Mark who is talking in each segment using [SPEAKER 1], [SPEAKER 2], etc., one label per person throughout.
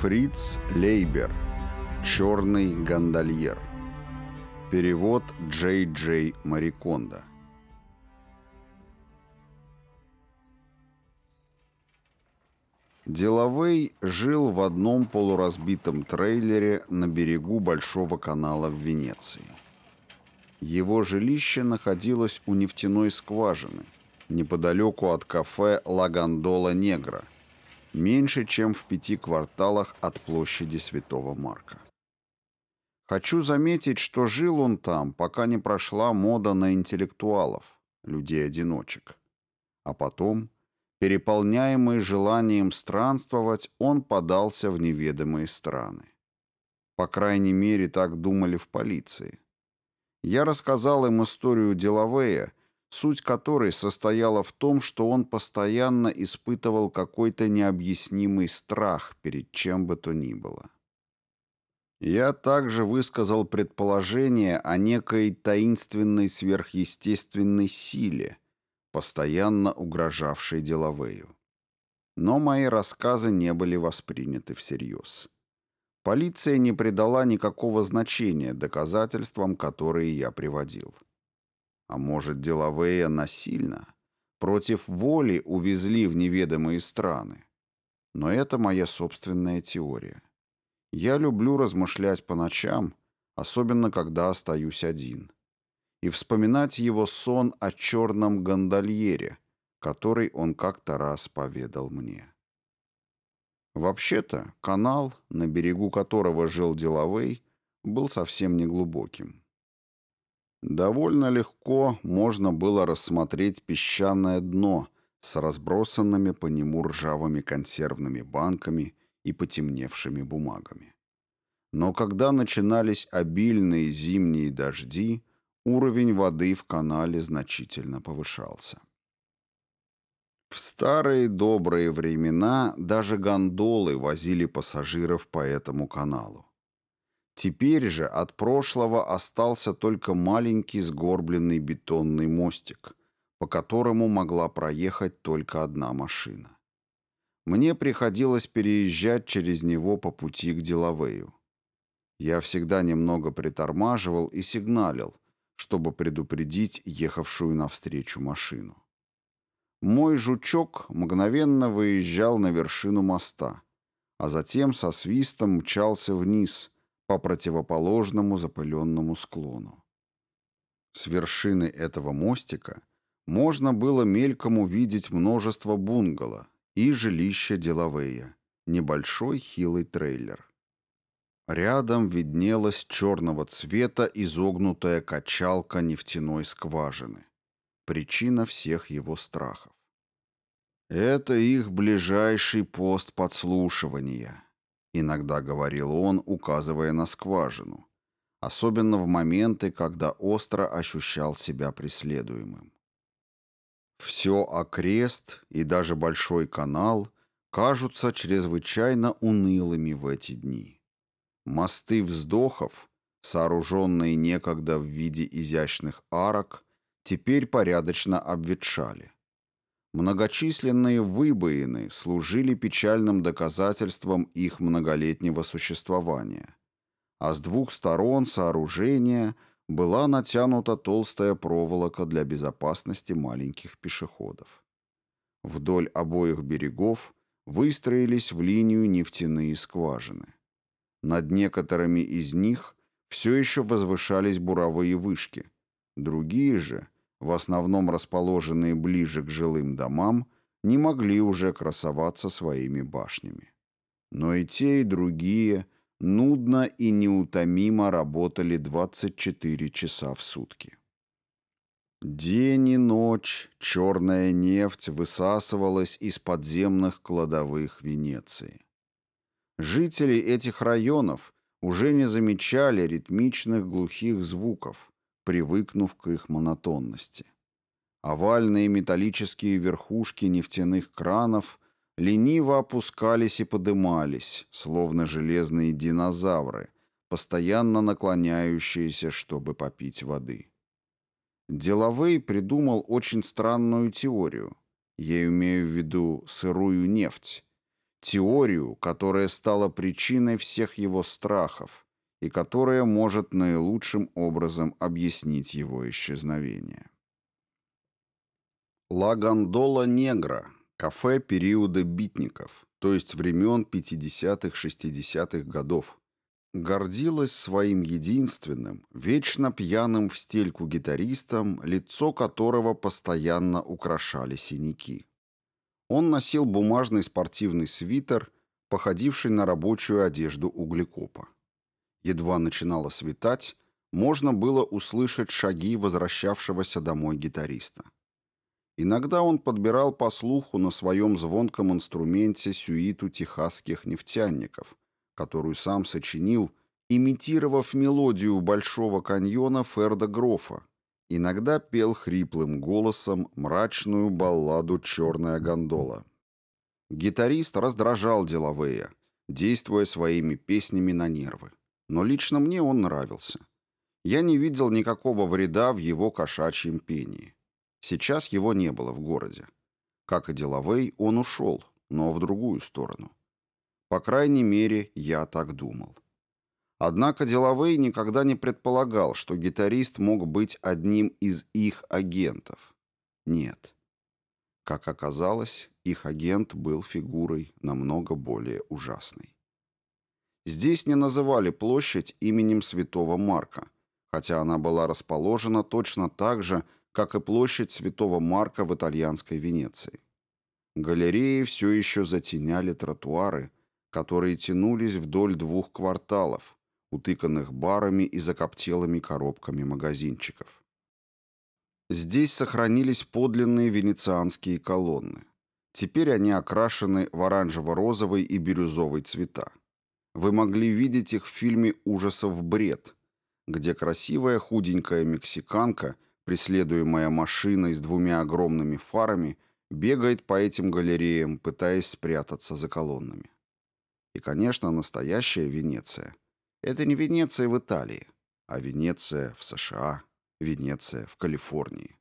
[SPEAKER 1] Фриц Лейбер. Черный гондольер. Перевод Джей Джей Мариконда. Деловей жил в одном полуразбитом трейлере на берегу Большого канала в Венеции. Его жилище находилось у нефтяной скважины, неподалеку от кафе «Ла Гондола Негра», меньше, чем в пяти кварталах от площади Святого Марка. Хочу заметить, что жил он там, пока не прошла мода на интеллектуалов, людей-одиночек. А потом, переполняемый желанием странствовать, он подался в неведомые страны. По крайней мере, так думали в полиции. Я рассказал им историю Делавея, суть которой состояла в том, что он постоянно испытывал какой-то необъяснимый страх перед чем бы то ни было. Я также высказал предположение о некой таинственной сверхъестественной силе, постоянно угрожавшей Делавею. Но мои рассказы не были восприняты всерьез. Полиция не придала никакого значения доказательствам, которые я приводил. А может, деловые насильно, против воли увезли в неведомые страны. Но это моя собственная теория. Я люблю размышлять по ночам, особенно когда остаюсь один, и вспоминать его сон о черном гондольере, который он как-то раз поведал мне. Вообще-то, канал, на берегу которого жил Деловей, был совсем неглубоким. Довольно легко можно было рассмотреть песчаное дно с разбросанными по нему ржавыми консервными банками и потемневшими бумагами. Но когда начинались обильные зимние дожди, уровень воды в канале значительно повышался. В старые добрые времена даже гондолы возили пассажиров по этому каналу. Теперь же от прошлого остался только маленький сгорбленный бетонный мостик, по которому могла проехать только одна машина. Мне приходилось переезжать через него по пути к Делавею. Я всегда немного притормаживал и сигналил, чтобы предупредить ехавшую навстречу машину. Мой жучок мгновенно выезжал на вершину моста, а затем со свистом мчался вниз, по противоположному запыленному склону. С вершины этого мостика можно было мельком увидеть множество бунгало и жилища Делавея, небольшой хилый трейлер. Рядом виднелась черного цвета изогнутая качалка нефтяной скважины. Причина всех его страхов. Это их ближайший пост подслушивания. — иногда говорил он, указывая на скважину, особенно в моменты, когда остро ощущал себя преследуемым. Все окрест и даже большой канал кажутся чрезвычайно унылыми в эти дни. Мосты вздохов, сооруженные некогда в виде изящных арок, теперь порядочно обветшали. Многочисленные выбоины служили печальным доказательством их многолетнего существования. А с двух сторон сооружения была натянута толстая проволока для безопасности маленьких пешеходов. Вдоль обоих берегов выстроились в линию нефтяные скважины. Над некоторыми из них все еще возвышались буровые вышки, другие же — в основном расположенные ближе к жилым домам, не могли уже красоваться своими башнями. Но и те, и другие нудно и неутомимо работали 24 часа в сутки. День и ночь черная нефть высасывалась из подземных кладовых Венеции. Жители этих районов уже не замечали ритмичных глухих звуков, привыкнув к их монотонности. Овальные металлические верхушки нефтяных кранов лениво опускались и подымались, словно железные динозавры, постоянно наклоняющиеся, чтобы попить воды. Деловей придумал очень странную теорию. Я имею в виду сырую нефть. теорию, которая стала причиной всех его страхов и которая может наилучшим образом объяснить его исчезновение. Ла Гондола Негра – кафе периода битников, то есть времен 50-60-х годов, гордилась своим единственным, вечно пьяным в стельку гитаристом, лицо которого постоянно украшали синяки. Он носил бумажный спортивный свитер, походивший на рабочую одежду углекопа. Едва начинало светать, можно было услышать шаги возвращавшегося домой гитариста. Иногда он подбирал по слуху на своем звонком инструменте сюиту техасских нефтяников, которую сам сочинил, имитировав мелодию Большого каньона Ферда Грофа. Иногда пел хриплым голосом мрачную балладу «Черная гондола». Гитарист раздражал деловые, действуя своими песнями на нервы. Но лично мне он нравился. Я не видел никакого вреда в его кошачьем пении. Сейчас его не было в городе. Как и Деловей, он ушел, но в другую сторону. По крайней мере, я так думал. Однако Деловей никогда не предполагал, что гитарист мог быть одним из их агентов. Нет. Как оказалось, их агент был фигурой намного более ужасной. Здесь не называли площадь именем святого Марка, хотя она была расположена точно так же, как и площадь Святого Марка в итальянской Венеции. Галереи все еще затеняли тротуары, которые тянулись вдоль двух кварталов, утыканных барами и закоптелыми коробками магазинчиков. Здесь сохранились подлинные венецианские колонны. Теперь они окрашены в оранжево-розовый и бирюзовый цвета. Вы могли видеть их в фильме ужасов «Бред», где красивая худенькая мексиканка – преследуемая машиной с двумя огромными фарами, бегает по этим галереям, пытаясь спрятаться за колоннами. И, конечно, настоящая Венеция. Это не Венеция в Италии, а Венеция в США, Венеция в Калифорнии.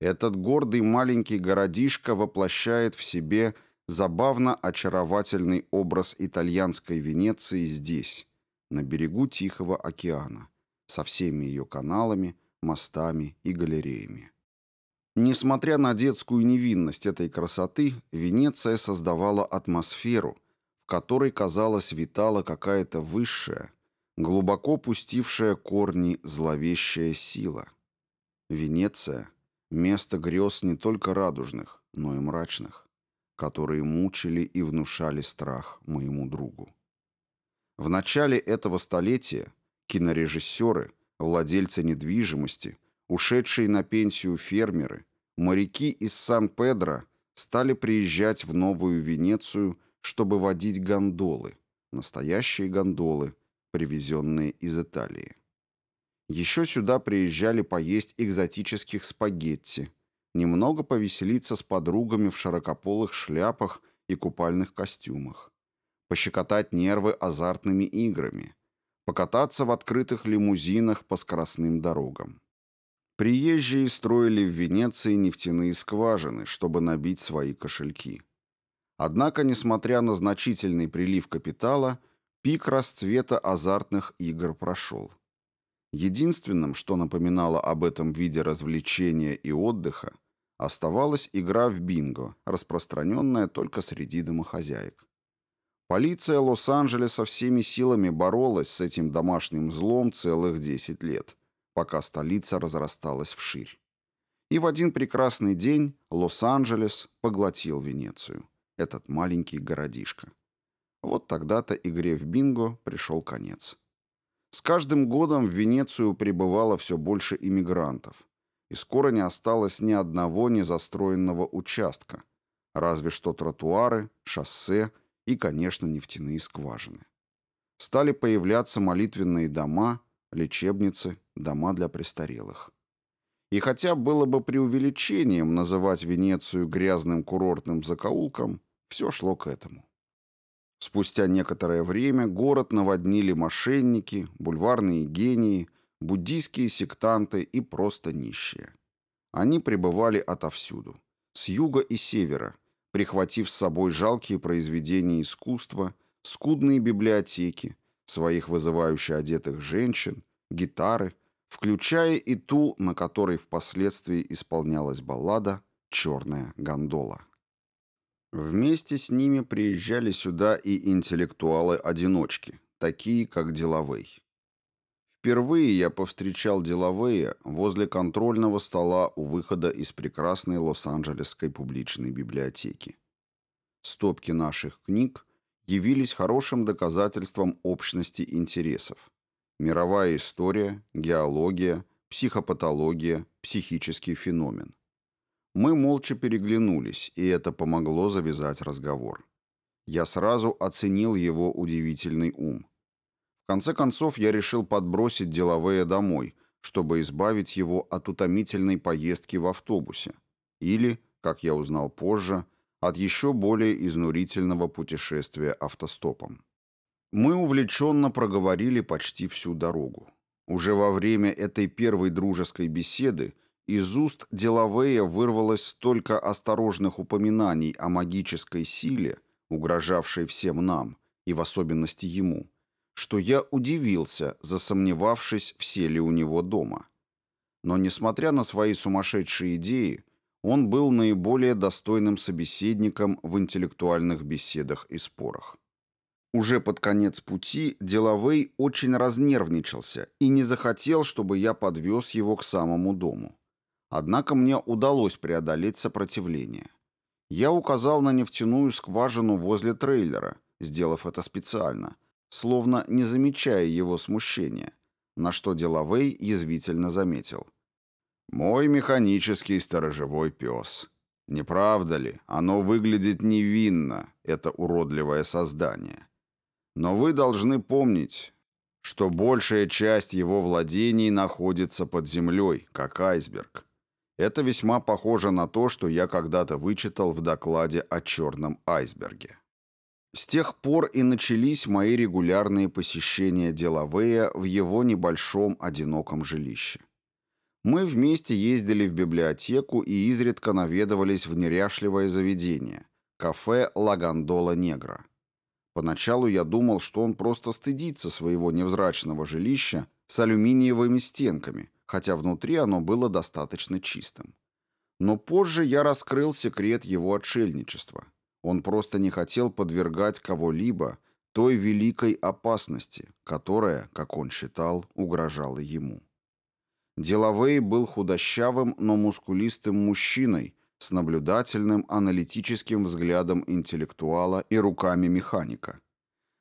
[SPEAKER 1] Этот гордый маленький городишко воплощает в себе забавно очаровательный образ итальянской Венеции здесь, на берегу Тихого океана, со всеми ее каналами, мостами и галереями. Несмотря на детскую невинность этой красоты, Венеция создавала атмосферу, в которой, казалось, витала какая-то высшая, глубоко пустившая корни зловещая сила. Венеция — место грез не только радужных, но и мрачных, которые мучили и внушали страх моему другу. В начале этого столетия кинорежиссеры — владельцы недвижимости, ушедшие на пенсию фермеры, моряки из Сан-Педро стали приезжать в Новую Венецию, чтобы водить гондолы, настоящие гондолы, привезенные из Италии. Еще сюда приезжали поесть экзотических спагетти, немного повеселиться с подругами в широкополых шляпах и купальных костюмах, пощекотать нервы азартными играми, покататься в открытых лимузинах по скоростным дорогам. Приезжие строили в Венеции нефтяные скважины, чтобы набить свои кошельки. Однако, несмотря на значительный прилив капитала, пик расцвета азартных игр прошел. Единственным, что напоминало об этом виде развлечения и отдыха, оставалась игра в бинго, распространенная только среди домохозяек. Полиция Лос-Анджелеса всеми силами боролась с этим домашним злом целых 10 лет, пока столица разрасталась вширь. И в один прекрасный день Лос-Анджелес поглотил Венецию, этот маленький городишко. Вот тогда-то игре в бинго пришел конец. С каждым годом в Венецию прибывало все больше иммигрантов, и скоро не осталось ни одного незастроенного участка, разве что тротуары, шоссе – и, конечно, нефтяные скважины. Стали появляться молитвенные дома, лечебницы, дома для престарелых. И хотя было бы преувеличением называть Венецию грязным курортным закоулком, все шло к этому. Спустя некоторое время город наводнили мошенники, бульварные гении, буддийские сектанты и просто нищие. Они пребывали отовсюду, с юга и севера, прихватив с собой жалкие произведения искусства, скудные библиотеки, своих вызывающе одетых женщин, гитары, включая и ту, на которой впоследствии исполнялась баллада «Черная гондола». Вместе с ними приезжали сюда и интеллектуалы-одиночки, такие как Деловей. Впервые я повстречал Деловея возле контрольного стола у выхода из прекрасной Лос-Анджелесской публичной библиотеки. Стопки наших книг явились хорошим доказательством общности интересов. Мировая история, геология, психопатология, психический феномен. Мы молча переглянулись, и это помогло завязать разговор. Я сразу оценил его удивительный ум. Конце концов, я решил подбросить деловые домой, чтобы избавить его от утомительной поездки в автобусе. Или, как я узнал позже, от еще более изнурительного путешествия автостопом. Мы увлеченно проговорили почти всю дорогу. Уже во время этой первой дружеской беседы из уст Делавея вырвалось столько осторожных упоминаний о магической силе, угрожавшей всем нам, и в особенности ему, что я удивился, засомневавшись, все ли у него дома. Но, несмотря на свои сумасшедшие идеи, он был наиболее достойным собеседником в интеллектуальных беседах и спорах. Уже под конец пути Делавей очень разнервничался и не захотел, чтобы я подвез его к самому дому. Однако мне удалось преодолеть сопротивление. Я указал на нефтяную скважину возле трейлера, сделав это специально, словно не замечая его смущения, на что Делавей язвительно заметил. «Мой механический сторожевой пес. Не правда ли, оно выглядит невинно, это уродливое создание. Но вы должны помнить, что большая часть его владений находится под землей, как айсберг. Это весьма похоже на то, что я когда-то вычитал в докладе о черном айсберге. С тех пор и начались мои регулярные посещения Делавея в его небольшом одиноком жилище. Мы вместе ездили в библиотеку и изредка наведывались в неряшливое заведение – кафе «Ла Гондола Негра». Поначалу я думал, что он просто стыдится своего невзрачного жилища с алюминиевыми стенками – хотя внутри оно было достаточно чистым. Но позже я раскрыл секрет его отшельничества. Он просто не хотел подвергать кого-либо той великой опасности, которая, как он считал, угрожала ему. Деловей был худощавым, но мускулистым мужчиной с наблюдательным аналитическим взглядом интеллектуала и руками механика.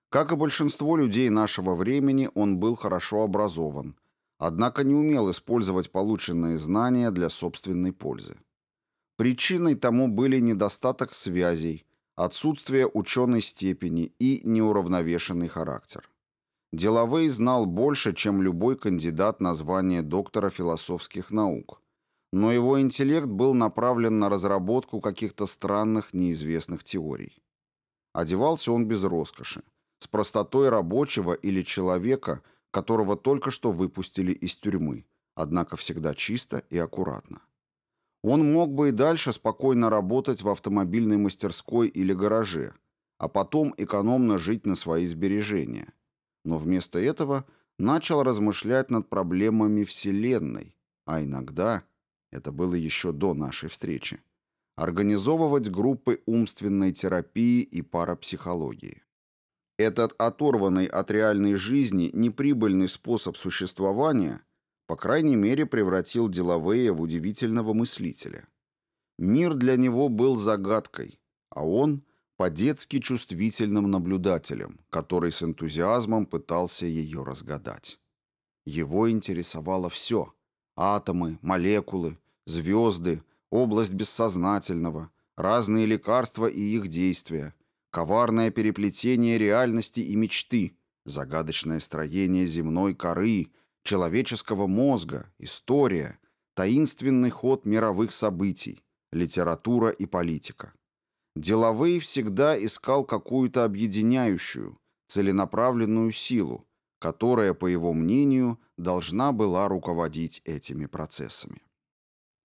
[SPEAKER 1] Как и большинство людей нашего времени, он был хорошо образован – однако не умел использовать полученные знания для собственной пользы. Причиной тому были недостаток связей, отсутствие ученой степени и неуравновешенный характер. Деловей знал больше, чем любой кандидат на звание доктора философских наук, но его интеллект был направлен на разработку каких-то странных неизвестных теорий. Одевался он без роскоши, с простотой рабочего или человека – которого только что выпустили из тюрьмы, однако всегда чисто и аккуратно. Он мог бы и дальше спокойно работать в автомобильной мастерской или гараже, а потом экономно жить на свои сбережения. Но вместо этого начал размышлять над проблемами Вселенной, а иногда, это было еще до нашей встречи, организовывать группы умственной терапии и парапсихологии. Этот оторванный от реальной жизни неприбыльный способ существования, по крайней мере, превратил Делавея в удивительного мыслителя. Мир для него был загадкой, а он – по-детски чувствительным наблюдателем, который с энтузиазмом пытался ее разгадать. Его интересовало все – атомы, молекулы, звезды, область бессознательного, разные лекарства и их действия – коварное переплетение реальности и мечты, загадочное строение земной коры, человеческого мозга, история, таинственный ход мировых событий, литература и политика. Деловый всегда искал какую-то объединяющую, целенаправленную силу, которая, по его мнению, должна была руководить этими процессами.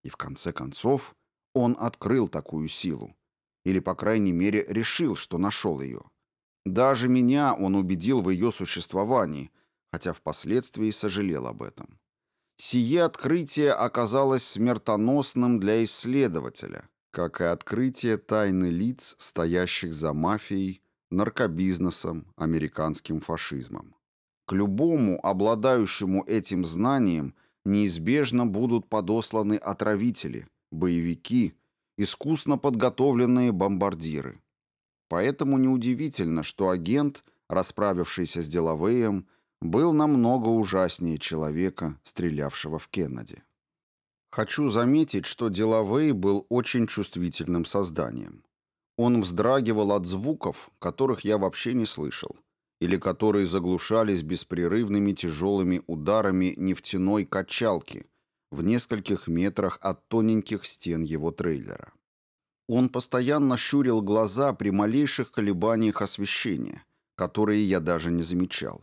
[SPEAKER 1] И в конце концов он открыл такую силу, или, по крайней мере, решил, что нашел ее. Даже меня он убедил в ее существовании, хотя впоследствии сожалел об этом. Сие открытие оказалось смертоносным для исследователя, как и открытие тайны лиц, стоящих за мафией, наркобизнесом, американским фашизмом. К любому, обладающему этим знанием, неизбежно будут подосланы отравители, боевики, искусно подготовленные бомбардиры. Поэтому неудивительно, что агент, расправившийся с Делавеем, был намного ужаснее человека, стрелявшего в Кеннеди. Хочу заметить, что Делавей был очень чувствительным созданием. Он вздрагивал от звуков, которых я вообще не слышал, или которые заглушались беспрерывными тяжелыми ударами нефтяной качалки в нескольких метрах от тоненьких стен его трейлера. Он постоянно щурил глаза при малейших колебаниях освещения, которые я даже не замечал.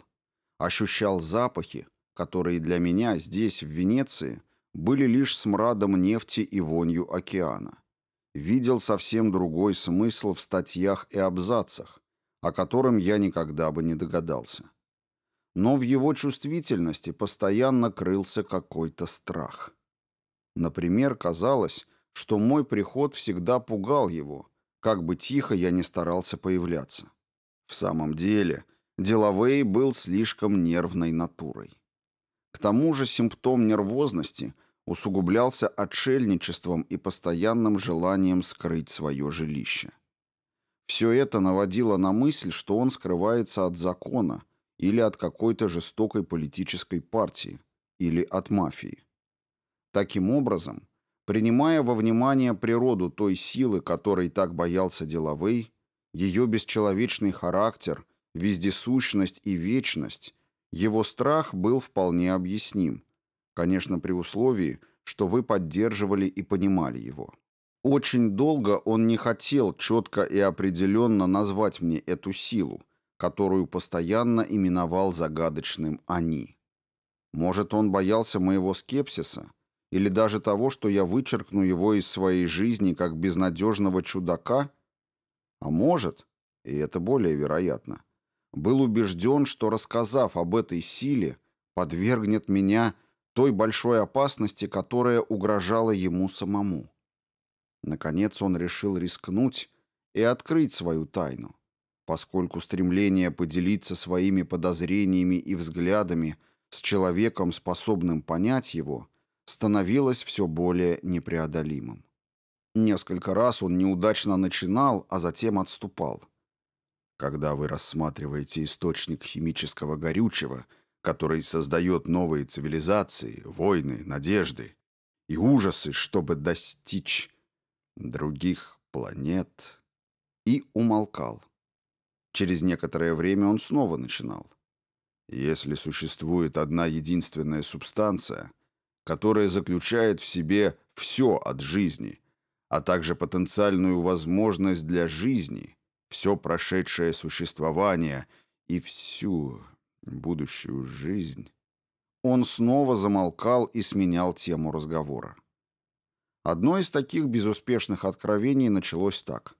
[SPEAKER 1] Ощущал запахи, которые для меня здесь, в Венеции, были лишь смрадом нефти и вонью океана. Видел совсем другой смысл в статьях и абзацах, о котором я никогда бы не догадался. Но в его чувствительности постоянно крылся какой-то страх. Например, казалось, что мой приход всегда пугал его, как бы тихо я ни старался появляться. В самом деле, Деловей был слишком нервной натурой. К тому же симптом нервозности усугублялся отшельничеством и постоянным желанием скрыть свое жилище. Все это наводило на мысль, что он скрывается от закона или от какой-то жестокой политической партии, или от мафии. Таким образом, принимая во внимание природу той силы, которой так боялся Деловей, ее бесчеловечный характер, вездесущность и вечность, его страх был вполне объясним, конечно, при условии, что вы поддерживали и понимали его. Очень долго он не хотел четко и определенно назвать мне эту силу, которую постоянно именовал загадочным «они». Может, он боялся моего скепсиса или даже того, что я вычеркну его из своей жизни как безнадежного чудака? А может, и это более вероятно, был убежден, что, рассказав об этой силе, подвергнет меня той большой опасности, которая угрожала ему самому. Наконец он решил рискнуть и открыть свою тайну, поскольку стремление поделиться своими подозрениями и взглядами с человеком, способным понять его, становилось все более непреодолимым. Несколько раз он неудачно начинал, а затем отступал. Когда вы рассматриваете источник химического горючего, который создает новые цивилизации, войны, надежды и ужасы, чтобы достичь других планет, и умолкал. Через некоторое время он снова начинал. Если существует одна единственная субстанция, которая заключает в себе все от жизни, а также потенциальную возможность для жизни, все прошедшее существование и всю будущую жизнь, он снова замолкал и сменял тему разговора. Одно из таких безуспешных откровений началось так.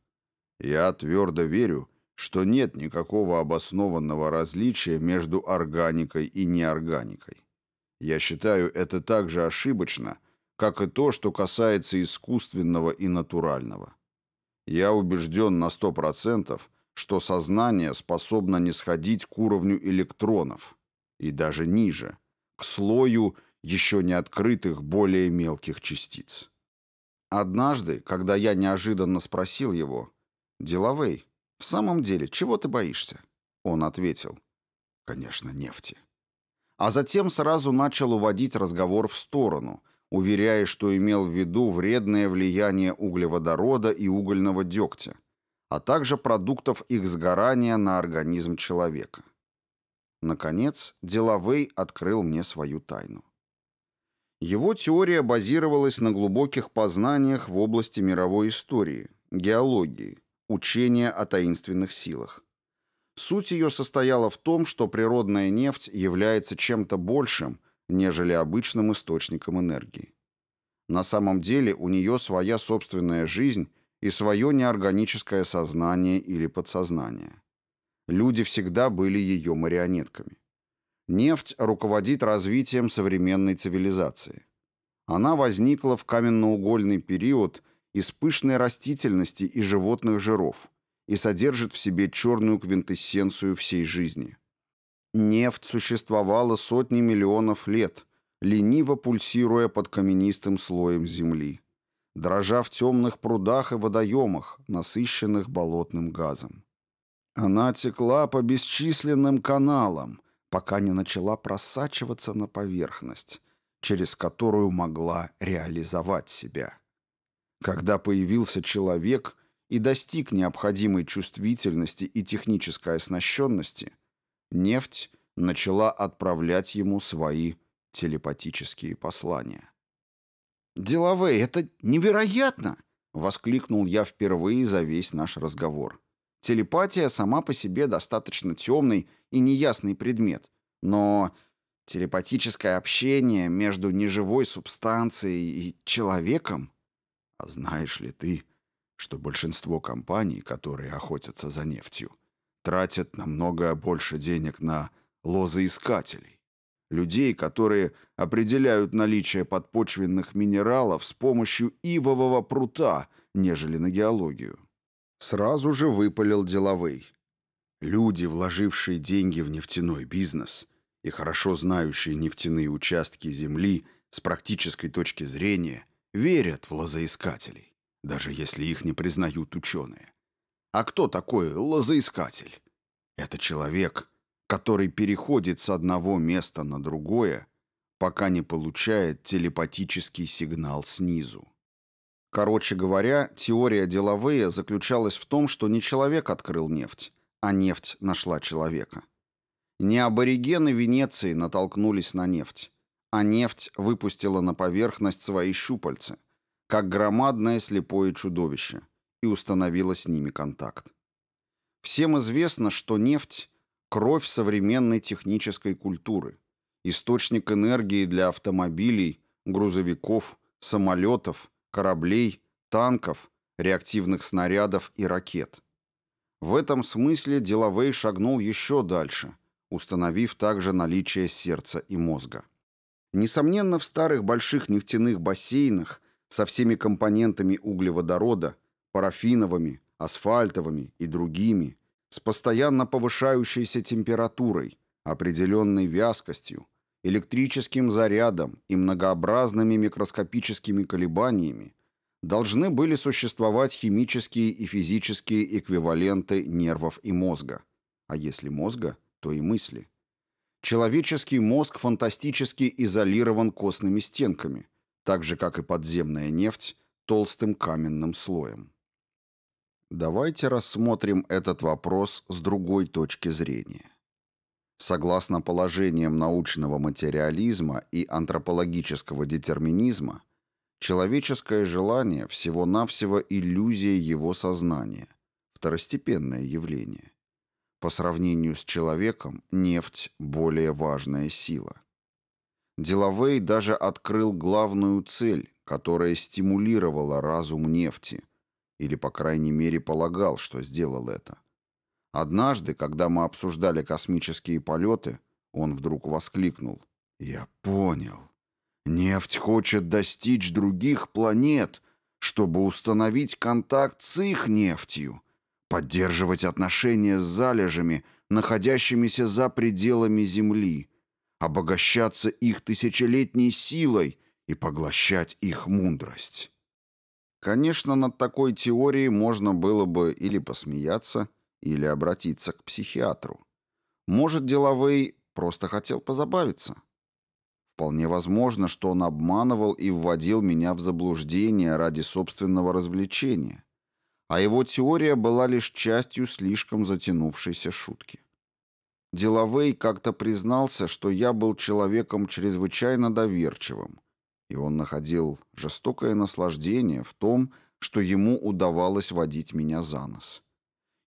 [SPEAKER 1] «Я твердо верю, что нет никакого обоснованного различия между органикой и неорганикой. Я считаю это так же ошибочно, как и то, что касается искусственного и натурального. Я убежден на сто процентов, что сознание способно не сходить к уровню электронов, и даже ниже, к слою еще не открытых более мелких частиц. Однажды, когда я неожиданно спросил его, «Деловей, в самом деле, чего ты боишься?» Он ответил, «Конечно, нефти». А затем сразу начал уводить разговор в сторону, уверяя, что имел в виду вредное влияние углеводорода и угольного дегтя, а также продуктов их сгорания на организм человека. Наконец, Делавей открыл мне свою тайну. Его теория базировалась на глубоких познаниях в области мировой истории, геологии, учения о таинственных силах. Суть ее состояла в том, что природная нефть является чем-то большим, нежели обычным источником энергии. На самом деле у нее своя собственная жизнь и свое неорганическое сознание или подсознание. Люди всегда были ее марионетками. Нефть руководит развитием современной цивилизации. Она возникла в каменноугольный период из пышной растительности и животных жиров и содержит в себе черную квинтэссенцию всей жизни. Нефть существовала сотни миллионов лет, лениво пульсируя под каменистым слоем земли, дрожа в темных прудах и водоемах, насыщенных болотным газом. Она текла по бесчисленным каналам, пока не начала просачиваться на поверхность, через которую могла реализовать себя. Когда появился человек и достиг необходимой чувствительности и технической оснащенности, нефть начала отправлять ему свои телепатические послания. «Деловые, это невероятно!» — воскликнул я впервые за весь наш разговор. Телепатия сама по себе достаточно темный и неясный предмет, но телепатическое общение между неживой субстанцией и человеком... А знаешь ли ты, что большинство компаний, которые охотятся за нефтью, тратят намного больше денег на лозоискателей? Людей, которые определяют наличие подпочвенных минералов с помощью ивового прута, нежели на геологию. Сразу же выпалил деловый. Люди, вложившие деньги в нефтяной бизнес и хорошо знающие нефтяные участки земли с практической точки зрения, верят в лозоискателей, даже если их не признают ученые. А кто такой лозоискатель? Это человек, который переходит с одного места на другое, пока не получает телепатический сигнал снизу. Короче говоря, теория деловые заключалась в том, что не человек открыл нефть, а нефть нашла человека. Не аборигены Венеции натолкнулись на нефть, а нефть выпустила на поверхность свои щупальца, как громадное слепое чудовище, и установила с ними контакт. Всем известно, что нефть – кровь современной технической культуры, источник энергии для автомобилей, грузовиков, самолетов – кораблей, танков, реактивных снарядов и ракет. В этом смысле Деловей шагнул еще дальше, установив также наличие сердца и мозга. Несомненно, в старых больших нефтяных бассейнах со всеми компонентами углеводорода, парафиновыми, асфальтовыми и другими, с постоянно повышающейся температурой, определенной вязкостью, электрическим зарядом и многообразными микроскопическими колебаниями должны были существовать химические и физические эквиваленты нервов и мозга. А если мозга, то и мысли. Человеческий мозг фантастически изолирован костными стенками, так же, как и подземная нефть, толстым каменным слоем. Давайте рассмотрим этот вопрос с другой точки зрения. Согласно положениям научного материализма и антропологического детерминизма, человеческое желание всего-навсего иллюзия его сознания, второстепенное явление. По сравнению с человеком, нефть – более важная сила. Деловей даже открыл главную цель, которая стимулировала разум нефти, или, по крайней мере, полагал, что сделал это – Однажды, когда мы обсуждали космические полеты, он вдруг воскликнул. «Я понял. Нефть хочет достичь других планет, чтобы установить контакт с их нефтью, поддерживать отношения с залежами, находящимися за пределами Земли, обогащаться их тысячелетней силой и поглощать их мудрость». Конечно, над такой теорией можно было бы или посмеяться, или обратиться к психиатру. Может, деловой просто хотел позабавиться. Вполне возможно, что он обманывал и вводил меня в заблуждение ради собственного развлечения, а его теория была лишь частью слишком затянувшейся шутки. Деловей как-то признался, что я был человеком чрезвычайно доверчивым, и он находил жестокое наслаждение в том, что ему удавалось водить меня за нос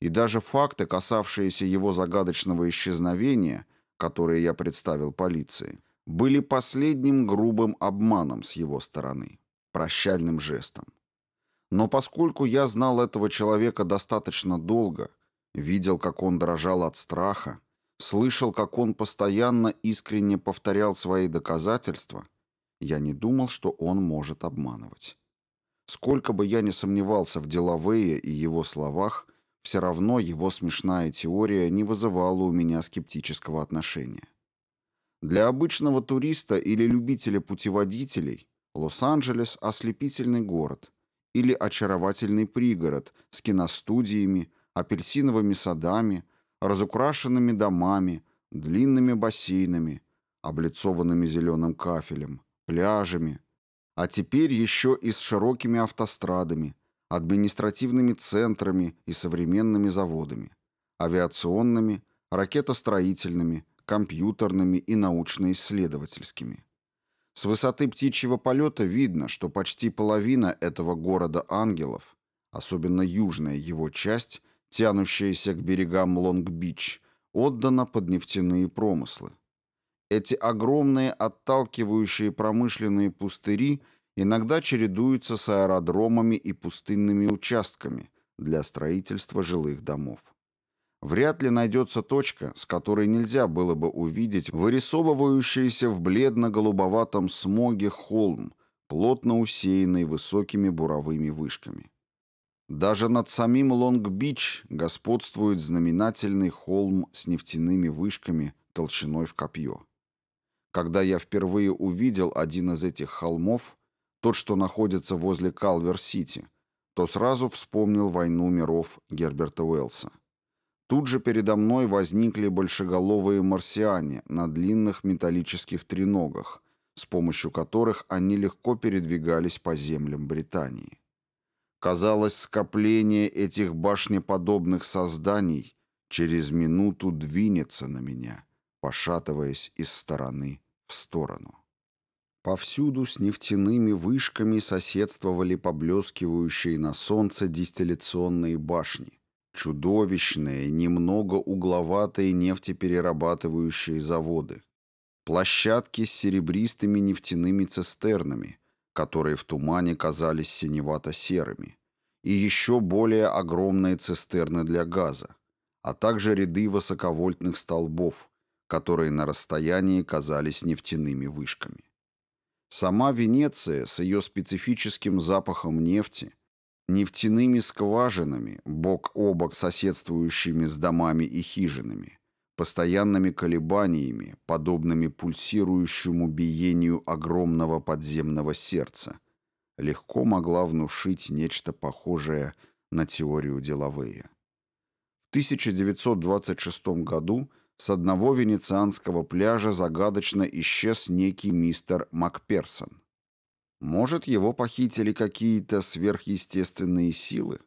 [SPEAKER 1] и даже факты, касавшиеся его загадочного исчезновения, которые я представил полиции, были последним грубым обманом с его стороны, прощальным жестом. Но поскольку я знал этого человека достаточно долго, видел, как он дрожал от страха, слышал, как он постоянно искренне повторял свои доказательства, я не думал, что он может обманывать. Сколько бы я ни сомневался в Делавее и его словах, все равно его смешная теория не вызывала у меня скептического отношения. Для обычного туриста или любителя путеводителей Лос-Анджелес – ослепительный город или очаровательный пригород с киностудиями, апельсиновыми садами, разукрашенными домами, длинными бассейнами, облицованными зеленым кафелем, пляжами, а теперь еще и с широкими автострадами, административными центрами и современными заводами, авиационными, ракетостроительными, компьютерными и научно-исследовательскими. С высоты птичьего полета видно, что почти половина этого города ангелов, особенно южная его часть, тянущаяся к берегам Лонг-Бич, отдана под нефтяные промыслы. Эти огромные отталкивающие промышленные пустыри иногда чередуются с аэродромами и пустынными участками для строительства жилых домов. Вряд ли найдется точка, с которой нельзя было бы увидеть вырисовывающийся в бледно-голубоватом смоге холм, плотно усеянный высокими буровыми вышками. Даже над самим Лонг-Бич господствует знаменательный холм с нефтяными вышками толщиной в копье. Когда я впервые увидел один из этих холмов, тот, что находится возле Калвер-Сити, то сразу вспомнил «Войну миров» Герберта Уэллса. Тут же передо мной возникли большеголовые марсиане на длинных металлических треногах, с помощью которых они легко передвигались по землям Британии. Казалось, скопление этих башнеподобных созданий через минуту двинется на меня, пошатываясь из стороны сторону. Повсюду с нефтяными вышками соседствовали поблескивающие на солнце дистилляционные башни, чудовищные, немного угловатые нефтеперерабатывающие заводы, площадки с серебристыми нефтяными цистернами, которые в тумане казались синевато-серыми, и еще более огромные цистерны для газа, а также ряды высоковольтных столбов, которые на расстоянии казались нефтяными вышками. Сама Венеция с ее специфическим запахом нефти, нефтяными скважинами, бок о бок соседствующими с домами и хижинами, постоянными колебаниями, подобными пульсирующему биению огромного подземного сердца, легко могла внушить нечто похожее на теорию Делавея. В 1926 году с одного венецианского пляжа загадочно исчез некий мистер Макперсон. Может, его похитили какие-то сверхъестественные силы?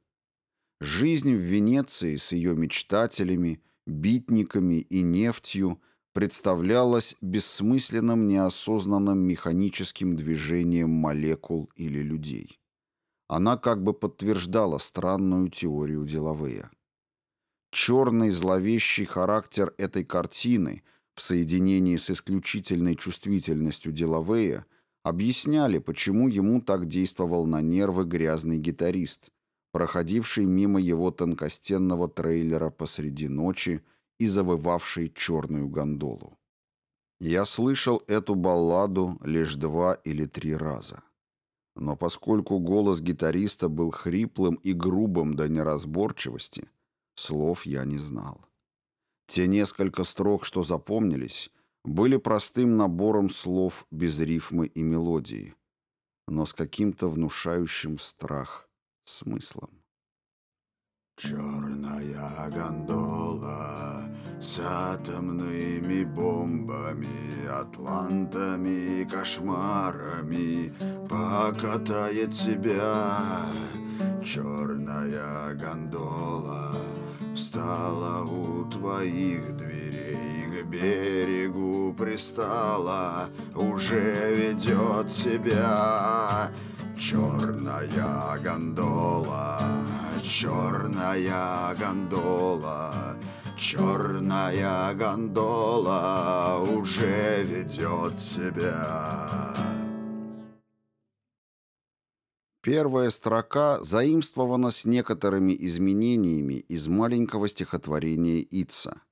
[SPEAKER 1] Жизнь в Венеции с ее мечтателями, битниками и нефтью представлялась бессмысленным неосознанным механическим движением молекул или людей. Она как бы подтверждала странную теорию Делавея. Черный зловещий характер этой картины в соединении с исключительной чувствительностью Делавея объясняли, почему ему так действовал на нервы грязный гитарист, проходивший мимо его тонкостенного трейлера посреди ночи и завывавший черную гондолу. Я слышал эту балладу лишь два или три раза. Но поскольку голос гитариста был хриплым и грубым до неразборчивости, Слов я не знал. Те несколько строк, что запомнились, были простым набором слов без рифмы и мелодии, но с каким-то внушающим страх смыслом.
[SPEAKER 2] Черная гондола с атомными бомбами, атлантами и кошмарами покатает тебя. Черная гондола Встала у твоих дверей, к берегу пристала, Уже ведет себя черная гондола, черная гондола, черная гондола уже ведет себя.
[SPEAKER 1] Первая строка заимствована с некоторыми изменениями из маленького стихотворения Итса.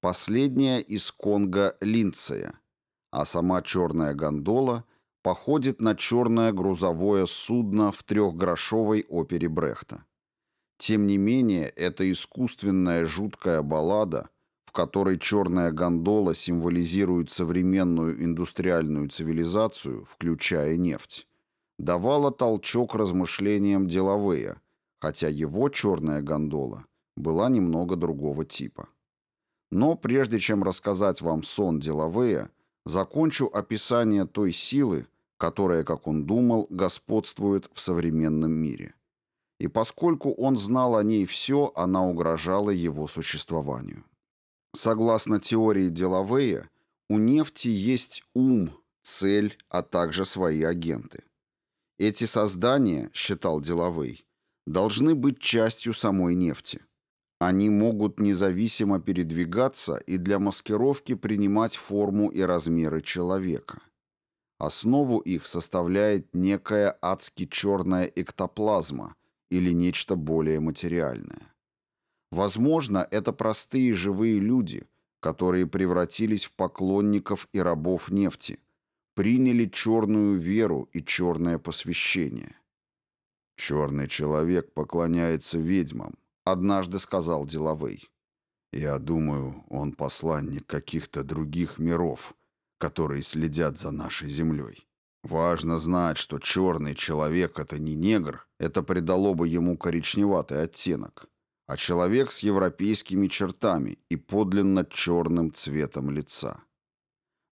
[SPEAKER 1] Последняя из Конга Линдсея, а сама черная гондола походит на черное грузовое судно в трехгрошовой опере Брехта. Тем не менее, эта искусственная жуткая баллада, в которой черная гондола символизирует современную индустриальную цивилизацию, включая нефть, давала толчок размышлениям деловые, хотя его черная гондола была немного другого типа. Но прежде чем рассказать вам сон деловые, закончу описание той силы, которая, как он думал, господствует в современном мире. И поскольку он знал о ней все, она угрожала его существованию. Согласно теории деловые, у нефти есть ум, цель, а также свои агенты. Эти создания, считал Деловый, должны быть частью самой нефти. Они могут независимо передвигаться и для маскировки принимать форму и размеры человека. Основу их составляет некая адски черная эктоплазма или нечто более материальное. Возможно, это простые живые люди, которые превратились в поклонников и рабов нефти – приняли черную веру и черное посвящение. «Черный человек поклоняется ведьмам», — однажды сказал Деловый. «Я думаю, он посланник каких-то других миров, которые следят за нашей землей. Важно знать, что черный человек — это не негр, это придало бы ему коричневатый оттенок, а человек с европейскими чертами и подлинно черным цветом лица.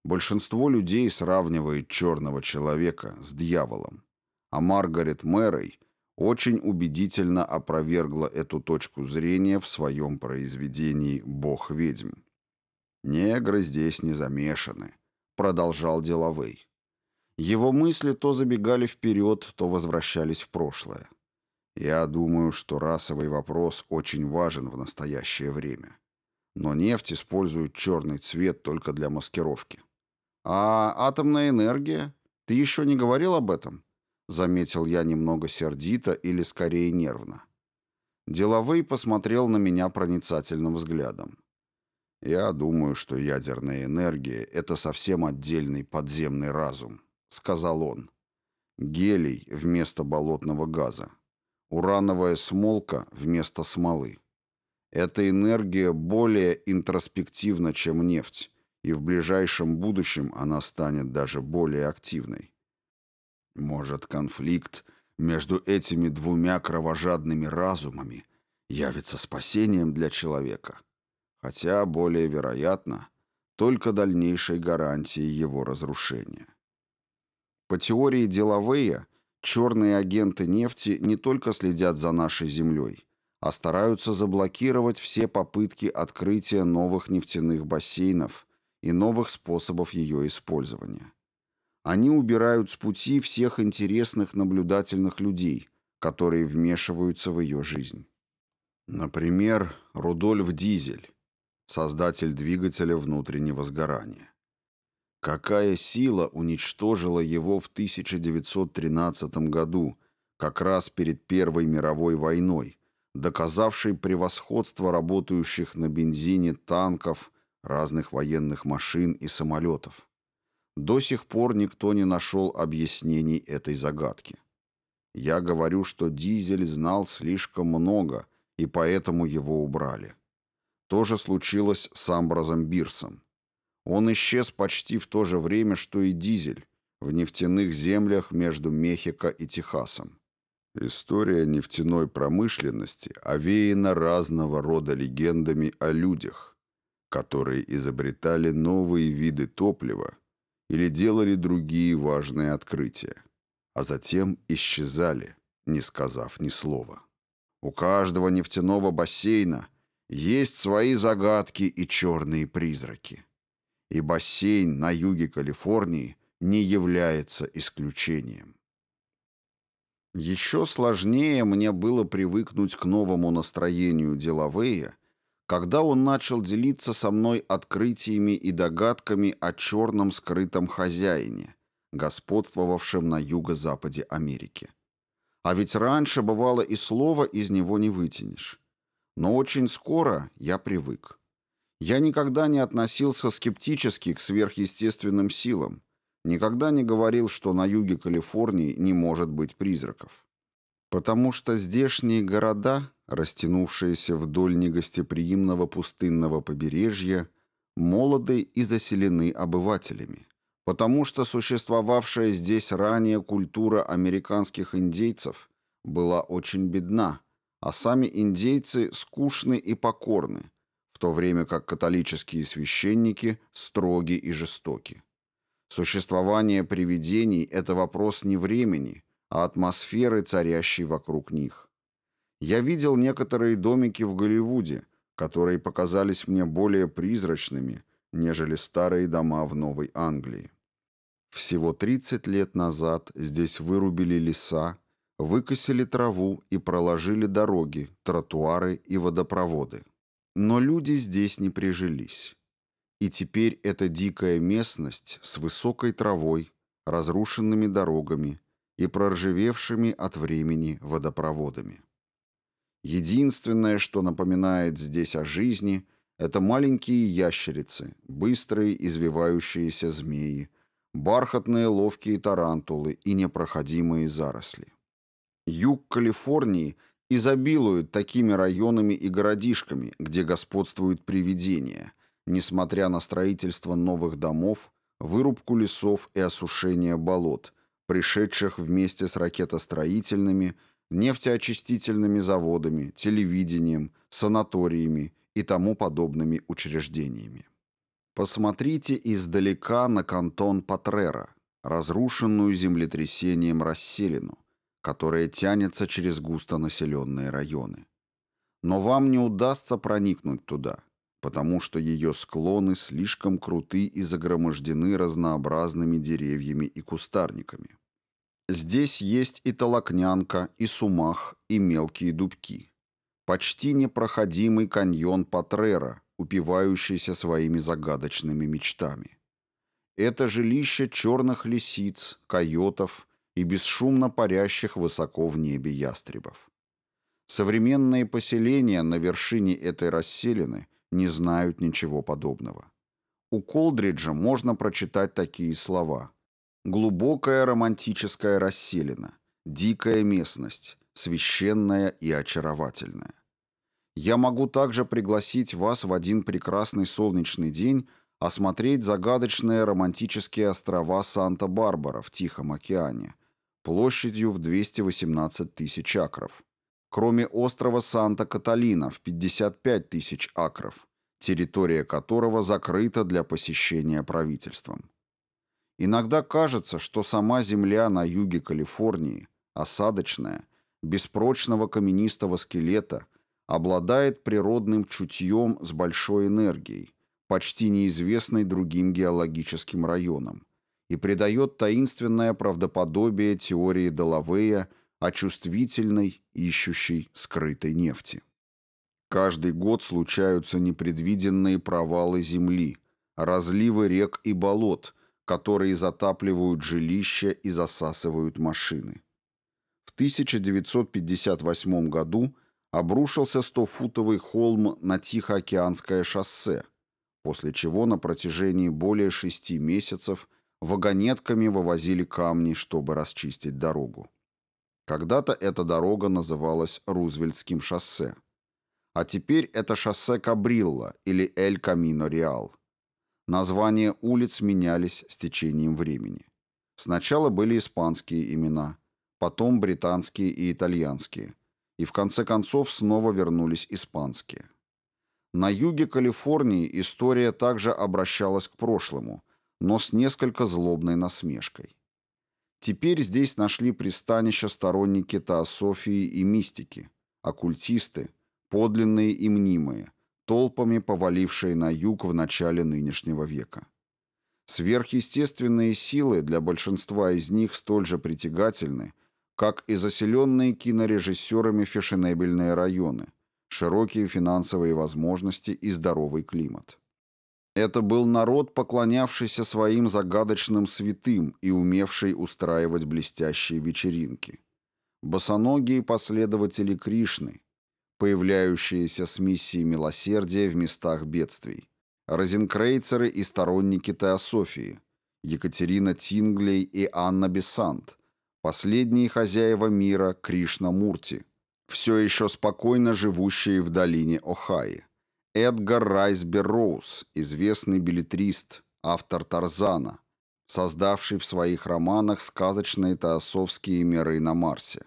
[SPEAKER 1] Большинство людей сравнивает черного человека с дьяволом, а Маргарет Мэрой очень убедительно опровергла эту точку зрения в своем произведении «Бог ведьм». «Негры здесь не замешаны», — продолжал Деловей. Его мысли то забегали вперед, то возвращались в прошлое. Я думаю, что расовый вопрос очень важен в настоящее время. Но нефть использует черный цвет только для маскировки. «А атомная энергия? Ты еще не говорил об этом?» Заметил я немного сердито или скорее нервно. Деловый посмотрел на меня проницательным взглядом. «Я думаю, что ядерная энергия — это совсем отдельный подземный разум», — сказал он. «Гелий вместо болотного газа. Урановая смолка вместо смолы. Эта энергия более интроспективна, чем нефть, и в ближайшем будущем она станет даже более активной. Может, конфликт между этими двумя кровожадными разумами явится спасением для человека, хотя, более вероятно, только дальнейшей гарантией его разрушения. По теории Делавея, черные агенты нефти не только следят за нашей землей, а стараются заблокировать все попытки открытия новых нефтяных бассейнов – и новых способов ее использования. Они убирают с пути всех интересных наблюдательных людей, которые вмешиваются в ее жизнь. Например, Рудольф Дизель, создатель двигателя внутреннего сгорания. Какая сила уничтожила его в 1913 году, как раз перед Первой мировой войной, доказавшей превосходство работающих на бензине танков, разных военных машин и самолетов. До сих пор никто не нашел объяснений этой загадки. Я говорю, что Дизель знал слишком много, и поэтому его убрали. То же случилось с Амбразом Бирсом. Он исчез почти в то же время, что и Дизель, в нефтяных землях между Мехико и Техасом. История нефтяной промышленности овеяна разного рода легендами о людях, которые изобретали новые виды топлива или делали другие важные открытия, а затем исчезали, не сказав ни слова. У каждого нефтяного бассейна есть свои загадки и черные призраки. И бассейн на юге Калифорнии не является исключением. Еще сложнее мне было привыкнуть к новому настроению Делавея когда он начал делиться со мной открытиями и догадками о черном скрытом хозяине, господствовавшем на юго-западе Америки. А ведь раньше, бывало, и слова из него не вытянешь. Но очень скоро я привык. Я никогда не относился скептически к сверхъестественным силам, никогда не говорил, что на юге Калифорнии не может быть призраков. Потому что здешние города, растянувшиеся вдоль негостеприимного пустынного побережья, молоды и заселены обывателями. Потому что существовавшая здесь ранее культура американских индейцев была очень бедна, а сами индейцы скучны и покорны, в то время как католические священники строги и жестоки. Существование привидений – это вопрос не времени, а атмосферы, царящей вокруг них. Я видел некоторые домики в Голливуде, которые показались мне более призрачными, нежели старые дома в Новой Англии. Всего 30 лет назад здесь вырубили леса, выкосили траву и проложили дороги, тротуары и водопроводы. Но люди здесь не прижились. И теперь эта дикая местность с высокой травой, разрушенными дорогами и проржевевшими от времени водопроводами. Единственное, что напоминает здесь о жизни, это маленькие ящерицы, быстрые извивающиеся змеи, бархатные ловкие тарантулы и непроходимые заросли. Юг Калифорнии изобилует такими районами и городишками, где господствуют привидения, несмотря на строительство новых домов, вырубку лесов и осушение болот, пришедших вместе с ракетостроительными, нефтеочистительными заводами, телевидением, санаториями и тому подобными учреждениями. Посмотрите издалека на кантон Патрера, разрушенную землетрясением расселину, которая тянется через густонаселенные районы. Но вам не удастся проникнуть туда, потому что ее склоны слишком круты и загромождены разнообразными деревьями и кустарниками. Здесь есть и толокнянка, и сумах, и мелкие дубки. Почти непроходимый каньон Патрера, упивающийся своими загадочными мечтами. Это жилище черных лисиц, койотов и бесшумно парящих высоко в небе ястребов. Современные поселения на вершине этой расселины не знают ничего подобного. У Колдриджа можно прочитать такие слова. Глубокая романтическая расселина, дикая местность, священная и очаровательная. Я могу также пригласить вас в один прекрасный солнечный день осмотреть загадочные романтические острова Санта-Барбара в Тихом океане, площадью в 218 тысяч акров. Кроме острова Санта-Каталина в 55 тысяч акров, территория которого закрыта для посещения правительством. Иногда кажется, что сама земля на юге Калифорнии, осадочная, без прочного каменистого скелета, обладает природным чутьем с большой энергией, почти неизвестной другим геологическим районам, и придает таинственное правдоподобие теории Делавея о чувствительной, ищущей скрытой нефти. Каждый год случаются непредвиденные провалы земли, разливы рек и болот, которые затапливают жилища и засасывают машины. В 1958 году обрушился 100-футовый холм на Тихоокеанское шоссе, после чего на протяжении более шести месяцев вагонетками вывозили камни, чтобы расчистить дорогу. Когда-то эта дорога называлась Рузвельтским шоссе. А теперь это шоссе Кабрилла или Эль Камино Реал. Названия улиц менялись с течением времени. Сначала были испанские имена, потом британские и итальянские – и в конце концов снова вернулись испанские. На юге Калифорнии история также обращалась к прошлому, но с несколько злобной насмешкой. Теперь здесь нашли пристанище сторонники теософии и мистики, оккультисты, подлинные и мнимые, толпами повалившие на юг в начале нынешнего века. Сверхъестественные силы для большинства из них столь же притягательны, как и заселенные кинорежиссерами фешенебельные районы, широкие финансовые возможности и здоровый климат. Это был народ, поклонявшийся своим загадочным святым и умевший устраивать блестящие вечеринки. босоногие последователи Кришны, появляющиеся с миссией милосердия в местах бедствий, розенкрейцеры и сторонники теософии, Екатерина Тинглей и Анна Бесант, последние хозяева мира Кришна Мурти, все еще спокойно живущие в долине Охайи, Эдгар Райсбер Роуз, известный билетрист, автор Тарзана, создавший в своих романах сказочные теософские миры на Марсе,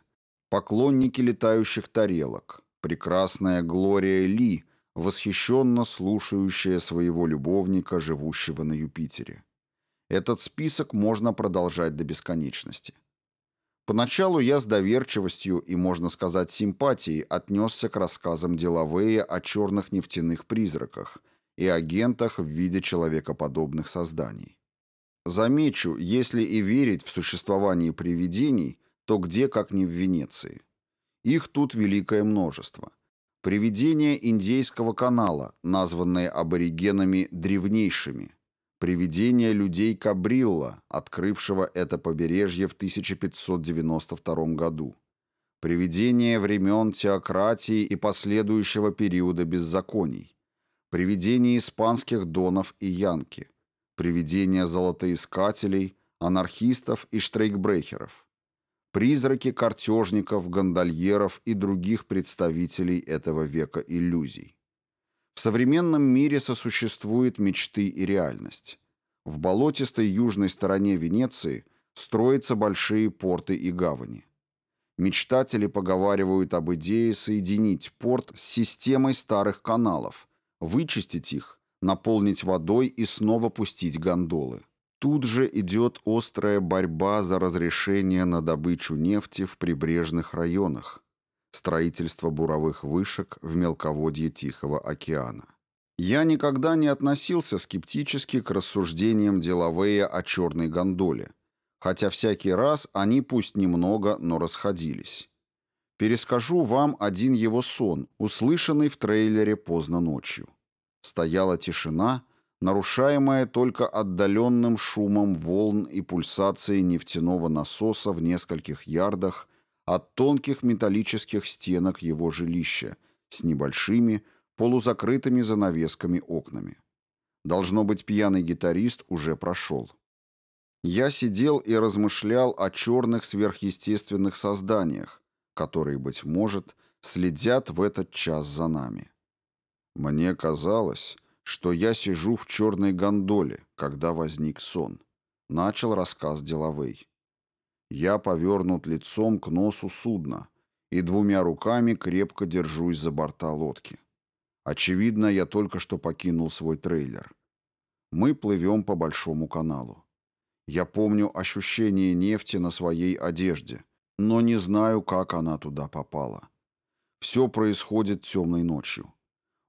[SPEAKER 1] поклонники летающих тарелок, прекрасная Глория Ли, восхищенно слушающая своего любовника, живущего на Юпитере. Этот список можно продолжать до бесконечности. Поначалу я с доверчивостью и, можно сказать, симпатией отнесся к рассказам Делавея о черных нефтяных призраках и агентах в виде человекоподобных созданий. Замечу, если и верить в существование привидений, то где, как не в Венеции. Их тут великое множество. Привидения Индейского канала, названные аборигенами древнейшими, привидения людей Кабрилла, открывшего это побережье в 1592 году, привидения времен теократии и последующего периода беззаконий, привидения испанских донов и янки, привидения золотоискателей, анархистов и штрейкбрехеров, призраки картежников, гондольеров и других представителей этого века иллюзий. В современном мире сосуществуют мечты и реальность. В болотистой южной стороне Венеции строятся большие порты и гавани. Мечтатели поговаривают об идее соединить порт с системой старых каналов, вычистить их, наполнить водой и снова пустить гондолы. Тут же идет острая борьба за разрешение на добычу нефти в прибрежных районах, строительство буровых вышек в мелководье Тихого океана. Я никогда не относился скептически к рассуждениям Делавея о черной гондоле, хотя всякий раз они пусть немного, но расходились. Перескажу вам один его сон, услышанный в трейлере поздно ночью. Стояла тишина, нарушаемая только отдаленным шумом волн и пульсацией нефтяного насоса в нескольких ярдах от тонких металлических стенок его жилища с небольшими, полузакрытыми занавесками окнами. Должно быть, пьяный гитарист уже прошел. Я сидел и размышлял о черных сверхъестественных созданиях, которые, быть может, следят в этот час за нами. Мне казалось, что я сижу в черной гондоле, когда возник сон. Начал рассказ деловой. Я повернут лицом к носу судна и двумя руками крепко держусь за борта лодки. Очевидно, я только что покинул свой трейлер. Мы плывем по Большому каналу. Я помню ощущение нефти на своей одежде, но не знаю, как она туда попала. Все происходит темной ночью.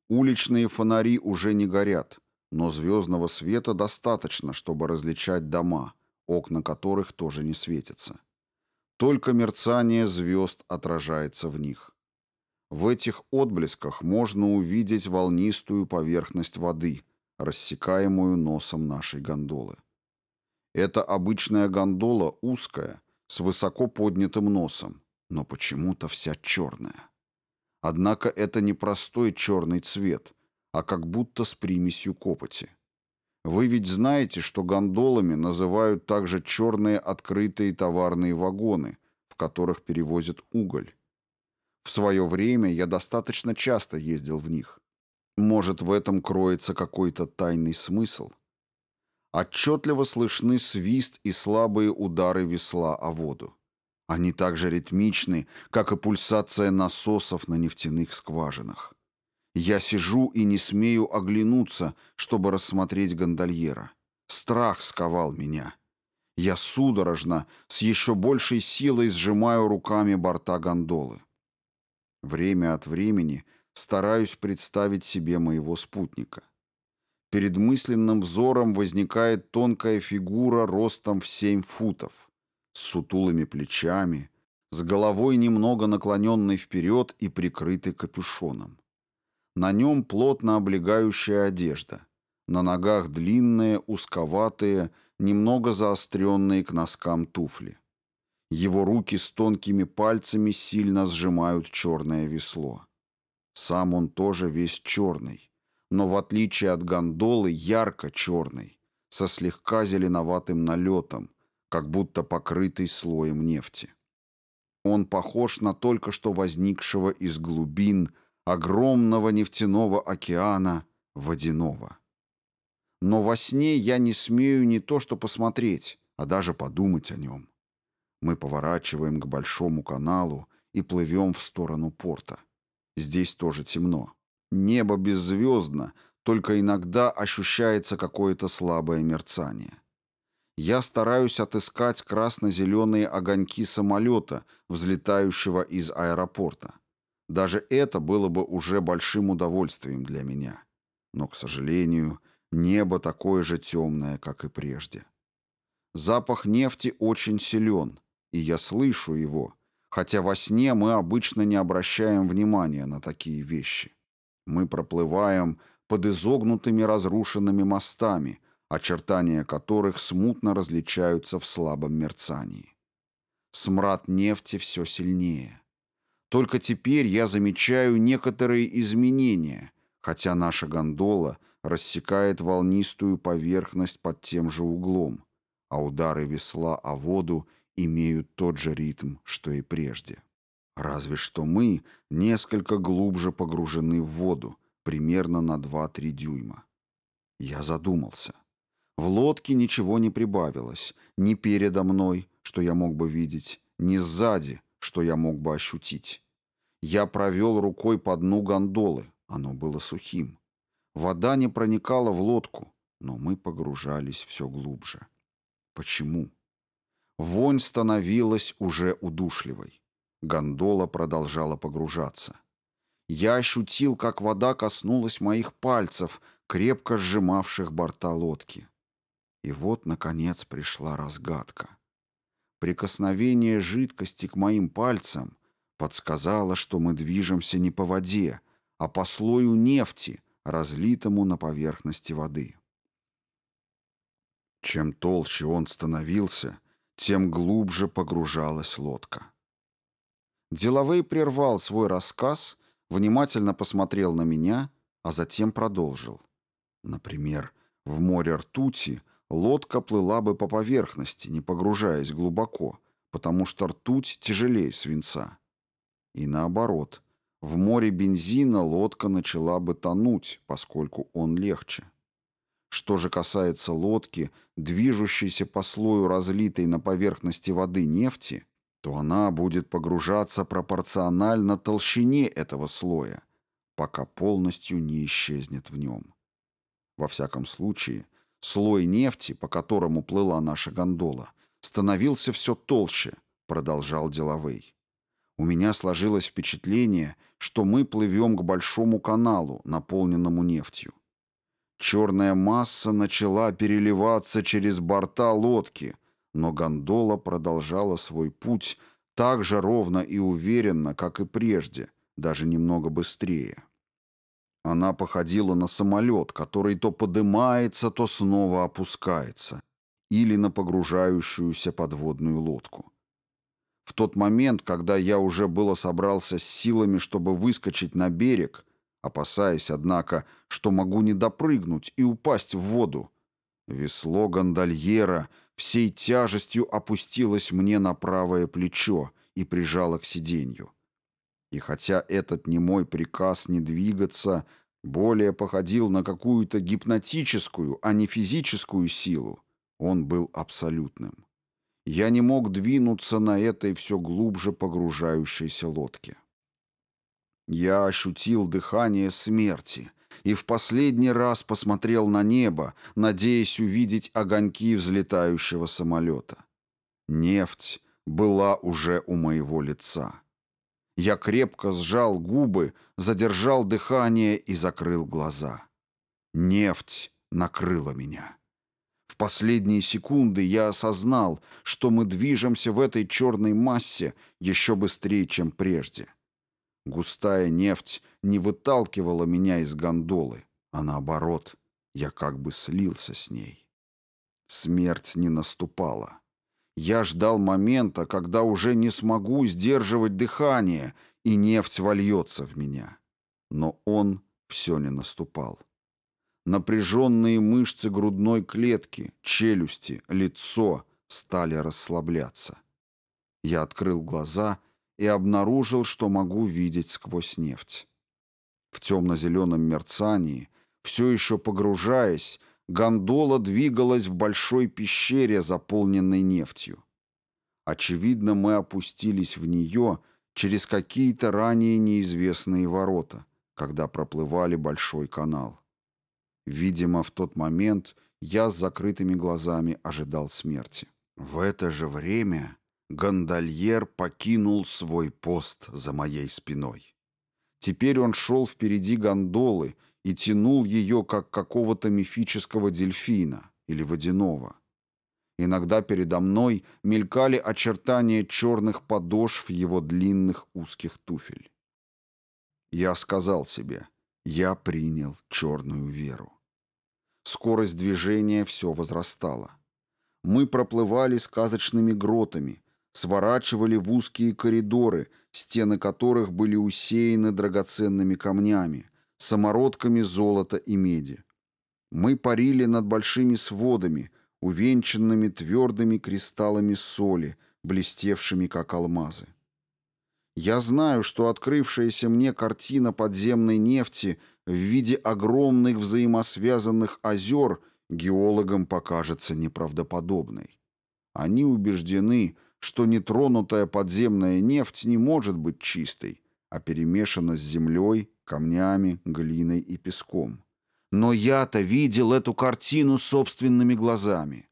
[SPEAKER 1] Уличные фонари уже не горят, но звездного света достаточно, чтобы различать дома, окна которых тоже не светятся. Только мерцание звезд отражается в них. В этих отблесках можно увидеть волнистую поверхность воды, рассекаемую носом нашей гондолы. Это обычная гондола узкая, с высоко поднятым носом, но почему-то вся черная. Однако это не простой черный цвет, а как будто с примесью копоти. Вы ведь знаете, что гондолами называют также черные открытые товарные вагоны, в которых перевозят уголь. В свое время я достаточно часто ездил в них. Может, в этом кроется какой-то тайный смысл? Отчетливо слышны свист и слабые удары весла о воду. Они так же ритмичны, как и пульсация насосов на нефтяных скважинах. Я сижу и не смею оглянуться, чтобы рассмотреть гондольера. Страх сковал меня. Я судорожно, с еще большей силой сжимаю руками борта гондолы. Время от времени стараюсь представить себе моего спутника. Перед мысленным взором возникает тонкая фигура ростом в семь футов, с сутулыми плечами, с головой немного наклоненной вперед и прикрытой капюшоном. На нем плотно облегающая одежда, на ногах длинные, узковатые, немного заостренные к носкам туфли. Его руки с тонкими пальцами сильно сжимают черное весло. Сам он тоже весь черный, но в отличие от гондолы ярко черный, со слегка зеленоватым налетом, как будто покрытый слоем нефти. Он похож на только что возникшего из глубин огромного нефтяного океана водяного. Но во сне я не смею не то что посмотреть, а даже подумать о нем. Мы поворачиваем к большому каналу и плывем в сторону порта. Здесь тоже темно. Небо беззвездно, только иногда ощущается какое-то слабое мерцание. Я стараюсь отыскать красно-зеленые огоньки самолета, взлетающего из аэропорта. Даже это было бы уже большим удовольствием для меня. Но, к сожалению, небо такое же темное, как и прежде. Запах нефти очень силен, и я слышу его, хотя во сне мы обычно не обращаем внимания на такие вещи. Мы проплываем под изогнутыми разрушенными мостами, очертания которых смутно различаются в слабом мерцании. Смрад нефти все сильнее. Только теперь я замечаю некоторые изменения, хотя наша гондола рассекает волнистую поверхность под тем же углом, а удары весла о воду имеют тот же ритм, что и прежде. Разве что мы несколько глубже погружены в воду, примерно на 2-3 дюйма. Я задумался. В лодке ничего не прибавилось, ни передо мной, что я мог бы видеть, ни сзади, что я мог бы ощутить. Я провел рукой по дну гондолы, оно было сухим. Вода не проникала в лодку, но мы погружались все глубже. Почему? Вонь становилась уже удушливой. Гондола продолжала погружаться. Я ощутил, как вода коснулась моих пальцев, крепко сжимавших борта лодки. И вот, наконец, пришла разгадка. Прикосновение жидкости к моим пальцам подсказало, что мы движемся не по воде, а по слою нефти, разлитому на поверхности воды. Чем толще он становился, тем глубже погружалась лодка. Деловой прервал свой рассказ, внимательно посмотрел на меня, а затем продолжил. Например, в море ртути лодка плыла бы по поверхности, не погружаясь глубоко, потому что ртуть тяжелее свинца. И наоборот, в море бензина лодка начала бы тонуть, поскольку он легче. Что же касается лодки, движущейся по слою разлитой на поверхности воды нефти, то она будет погружаться пропорционально толщине этого слоя, пока полностью не исчезнет в нем. Во всяком случае, слой нефти, по которому плыла наша гондола, становился все толще, продолжал Деловей. У меня сложилось впечатление, что мы плывем к большому каналу, наполненному нефтью. Черная масса начала переливаться через борта лодки, но гондола продолжала свой путь так же ровно и уверенно, как и прежде, даже немного быстрее. Она походила на самолет, который то подымается, то снова опускается, или на погружающуюся подводную лодку. В тот момент, когда я уже было собрался с силами, чтобы выскочить на берег, опасаясь, однако, что могу не допрыгнуть и упасть в воду. Весло гондольера всей тяжестью опустилось мне на правое плечо и прижало к сиденью. И хотя этот не мой приказ не двигаться более походил на какую-то гипнотическую, а не физическую силу, он был абсолютным. Я не мог двинуться на этой все глубже погружающейся лодке. Я ощутил дыхание смерти и в последний раз посмотрел на небо, надеясь увидеть огоньки взлетающего самолета. Нефть была уже у моего лица. Я крепко сжал губы, задержал дыхание и закрыл глаза. Нефть накрыла меня. В последние секунды я осознал, что мы движемся в этой черной массе еще быстрее, чем прежде. Густая нефть не выталкивала меня из гондолы, а наоборот, я как бы слился с ней. Смерть не наступала. Я ждал момента, когда уже не смогу сдерживать дыхание, и нефть вольется в меня. Но он все не наступал. Напряженные мышцы грудной клетки, челюсти, лицо стали расслабляться. Я открыл глаза и обнаружил, что могу видеть сквозь нефть. В темно-зеленом мерцании, все еще погружаясь, гондола двигалась в большой пещере, заполненной нефтью. Очевидно, мы опустились в нее через какие-то ранее неизвестные ворота, когда проплывали большой канал. Видимо, в тот момент я с закрытыми глазами ожидал смерти. В это же время гондольер покинул свой пост за моей спиной. Теперь он шел впереди гондолы и тянул ее, как какого-то мифического дельфина или водяного. Иногда передо мной мелькали очертания черных подошв его длинных узких туфель. Я сказал себе, я принял черную веру. Скорость движения все возрастала. Мы проплывали сказочными гротами, сворачивали в узкие коридоры, стены которых были усеяны драгоценными камнями, самородками золота и меди. Мы парили над большими сводами, увенчанными твердыми кристаллами соли, блестевшими как алмазы. Я знаю, что открывшаяся мне картина подземной нефти в виде огромных взаимосвязанных озер геологам покажется неправдоподобной. Они убеждены, что нетронутая подземная нефть не может быть чистой, а перемешана с землей, камнями, глиной и песком. Но я-то видел эту картину собственными глазами.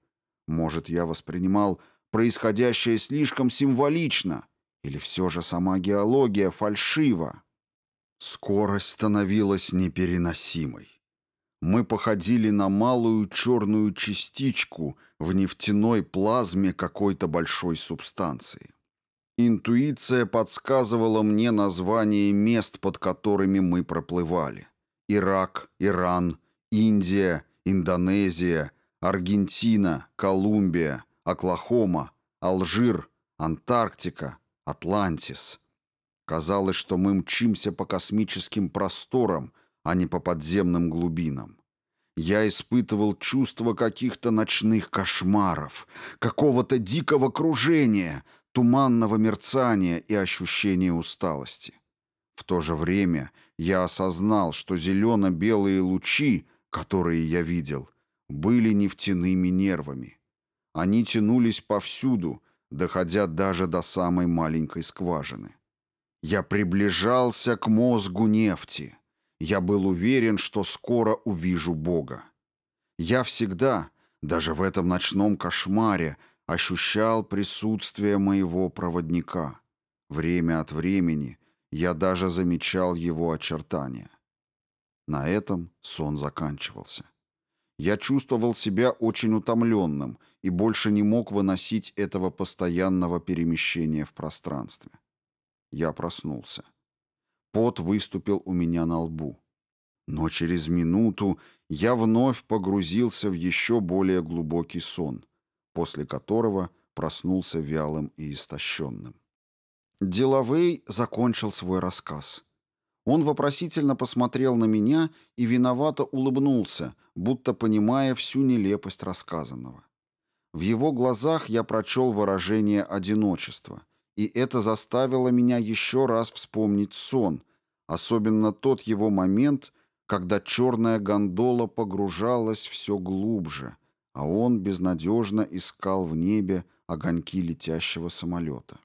[SPEAKER 1] Может, я воспринимал происходящее слишком символично, или все же сама геология фальшива? Скорость становилась непереносимой. Мы походили на малую черную частичку в нефтяной плазме какой-то большой субстанции. Интуиция подсказывала мне название мест, под которыми мы проплывали. Ирак, Иран, Индия, Индонезия, Аргентина, Колумбия, Оклахома, Алжир, Антарктика, Атлантис. Казалось, что мы мчимся по космическим просторам, а не по подземным глубинам. Я испытывал чувство каких-то ночных кошмаров, какого-то дикого кружения, туманного мерцания и ощущения усталости. В то же время я осознал, что зелено-белые лучи, которые я видел, были нефтяными нервами. Они тянулись повсюду, доходя даже до самой маленькой скважины. Я приближался к мозгу нефти. Я был уверен, что скоро увижу Бога. Я всегда, даже в этом ночном кошмаре, ощущал присутствие моего проводника. Время от времени я даже замечал его очертания. На этом сон заканчивался. Я чувствовал себя очень утомленным и больше не мог выносить этого постоянного перемещения в пространстве. Я проснулся. Пот выступил у меня на лбу. Но через минуту я вновь погрузился в еще более глубокий сон, после которого проснулся вялым и истощенным. Деловей закончил свой рассказ. Он вопросительно посмотрел на меня и виновато улыбнулся, будто понимая всю нелепость рассказанного. В его глазах я прочел выражение одиночества, и это заставило меня еще раз вспомнить сон, особенно тот его момент, когда черная гондола погружалась все глубже, а он безнадежно искал в небе огоньки летящего самолета.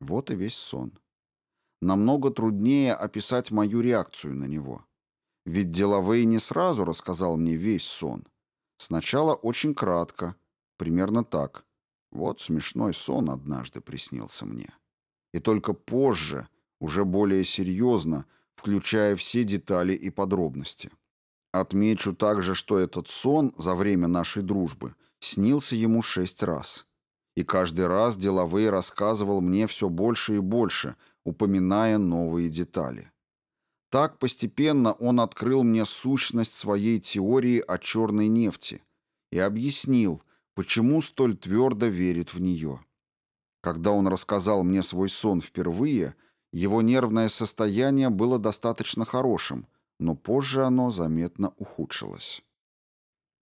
[SPEAKER 1] Вот и весь сон. Намного труднее описать мою реакцию на него. Ведь Деловей не сразу рассказал мне весь сон. Сначала очень кратко, примерно так. Вот смешной сон однажды приснился мне. И только позже, уже более серьезно, включая все детали и подробности. Отмечу также, что этот сон за время нашей дружбы снился ему шесть раз. И каждый раз деловые рассказывал мне все больше и больше, упоминая новые детали. Так постепенно он открыл мне сущность своей теории о черной нефти и объяснил, почему столь твердо верит в нее. Когда он рассказал мне свой сон впервые, его нервное состояние было достаточно хорошим, но позже оно заметно ухудшилось.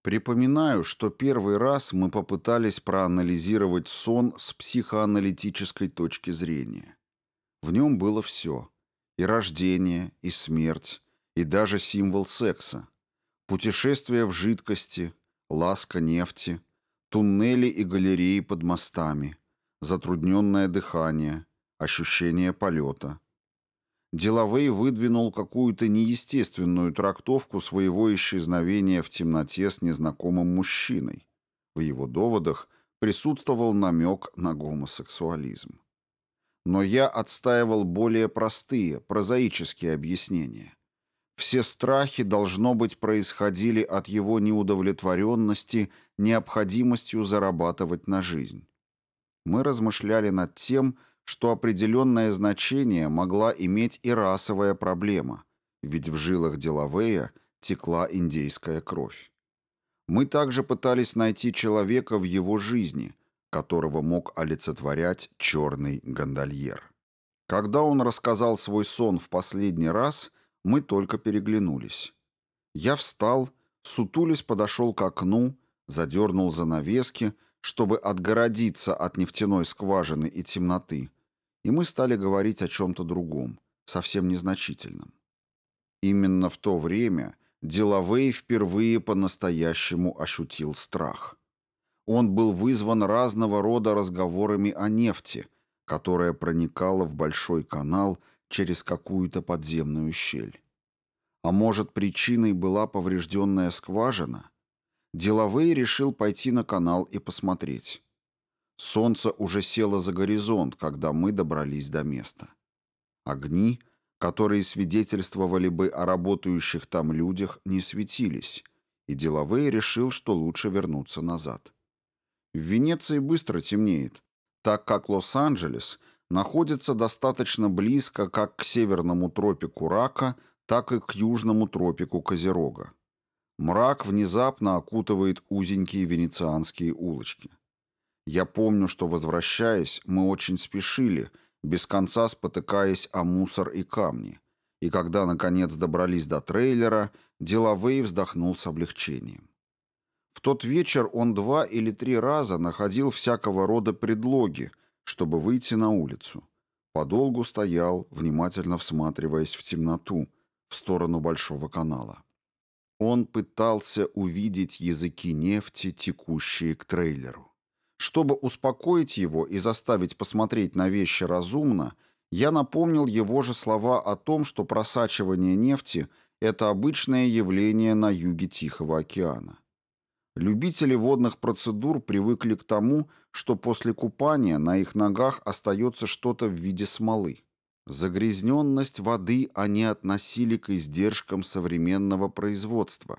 [SPEAKER 1] Припоминаю, что первый раз мы попытались проанализировать сон с психоаналитической точки зрения. В нем было все. И рождение, и смерть, и даже символ секса. Путешествие в жидкости, ласка нефти, туннели и галереи под мостами, затрудненное дыхание, ощущение полета. Деловей выдвинул какую-то неестественную трактовку своего исчезновения в темноте с незнакомым мужчиной. В его доводах присутствовал намек на гомосексуализм. Но я отстаивал более простые, прозаические объяснения. Все страхи, должно быть, происходили от его неудовлетворенности необходимостью зарабатывать на жизнь. Мы размышляли над тем, что определенное значение могла иметь и расовая проблема, ведь в жилах Делавея текла индейская кровь. Мы также пытались найти человека в его жизни, которого мог олицетворять черный гондольер. Когда он рассказал свой сон в последний раз, мы только переглянулись. Я встал, сутулись подошел к окну, задернул занавески, чтобы отгородиться от нефтяной скважины и темноты, и мы стали говорить о чем-то другом, совсем незначительном. Именно в то время Делавей впервые по-настоящему ощутил страх. Он был вызван разного рода разговорами о нефти, которая проникала в большой канал через какую-то подземную щель. А может, причиной была поврежденная скважина? Деловей решил пойти на канал и посмотреть. Солнце уже село за горизонт, когда мы добрались до места. Огни, которые свидетельствовали бы о работающих там людях, не светились, и Деловей решил, что лучше вернуться назад. В Венеции быстро темнеет, так как Лос-Анджелес находится достаточно близко как к северному тропику Рака, так и к южному тропику Козерога. Мрак внезапно окутывает узенькие венецианские улочки. Я помню, что, возвращаясь, мы очень спешили, без конца спотыкаясь о мусор и камни. И когда, наконец, добрались до трейлера, Деловей вздохнул с облегчением. В тот вечер он два или три раза находил всякого рода предлоги, чтобы выйти на улицу. Подолгу стоял, внимательно всматриваясь в темноту, в сторону Большого канала. Он пытался увидеть языки нефти, текущие к трейлеру. Чтобы успокоить его и заставить посмотреть на вещи разумно, я напомнил его же слова о том, что просачивание нефти – это обычное явление на юге Тихого океана. Любители водных процедур привыкли к тому, что после купания на их ногах остается что-то в виде смолы. Загрязненность воды они относили к издержкам современного производства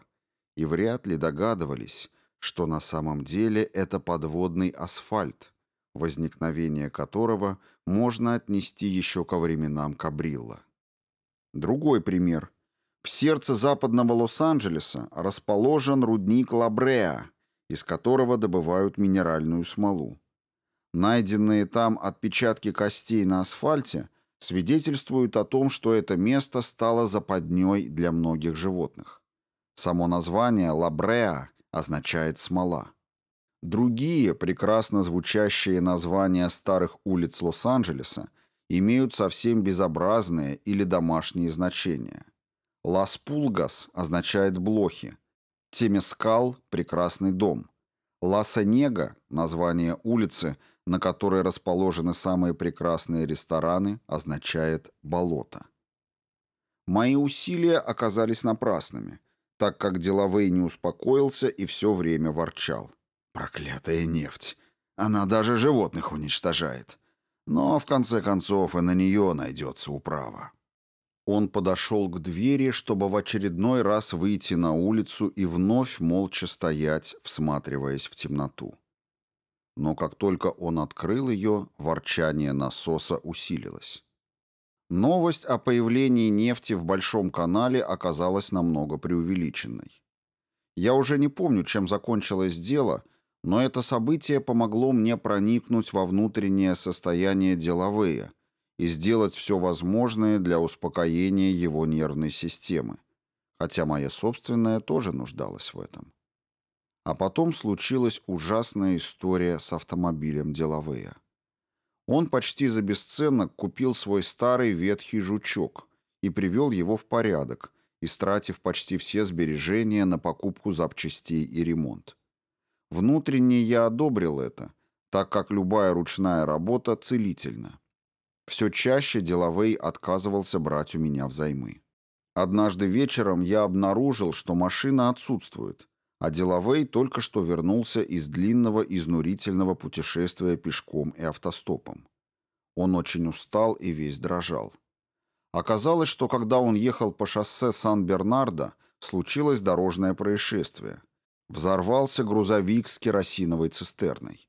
[SPEAKER 1] и вряд ли догадывались, что на самом деле это подводный асфальт, возникновение которого можно отнести еще ко временам Кабрилла. Другой пример – в сердце западного Лос-Анджелеса расположен рудник Лабреа, из которого добывают минеральную смолу. Найденные там отпечатки костей на асфальте свидетельствуют о том, что это место стало западней для многих животных. Само название Лабреа означает «смола». Другие, прекрасно звучащие названия старых улиц Лос-Анджелеса имеют совсем безобразные или домашние значения. Лас-Пулгас означает «блохи». Темескал – прекрасный дом. Лас-Онега – название улицы, на которой расположены самые прекрасные рестораны, означает «болото». Мои усилия оказались напрасными, так как Деловей не успокоился и все время ворчал. «Проклятая нефть! Она даже животных уничтожает. Но, в конце концов, и на нее найдется управа». Он подошел к двери, чтобы в очередной раз выйти на улицу и вновь молча стоять, всматриваясь в темноту. Но как только он открыл ее, ворчание насоса усилилось. Новость о появлении нефти в Большом канале оказалась намного преувеличенной. Я уже не помню, чем закончилось дело, но это событие помогло мне проникнуть во внутреннее состояние Делавея и сделать все возможное для успокоения его нервной системы, хотя моя собственная тоже нуждалась в этом. А потом случилась ужасная история с автомобилем Делавея. Он почти за бесценок купил свой старый ветхий жучок и привел его в порядок, истратив почти все сбережения на покупку запчастей и ремонт. Внутренне я одобрил это, так как любая ручная работа целительна. Все чаще Деловей отказывался брать у меня взаймы. Однажды вечером я обнаружил, что машина отсутствует, а Деловей только что вернулся из длинного изнурительного путешествия пешком и автостопом. Он очень устал и весь дрожал. Оказалось, что когда он ехал по шоссе Сан-Бернардо, случилось дорожное происшествие. Взорвался грузовик с керосиновой цистерной.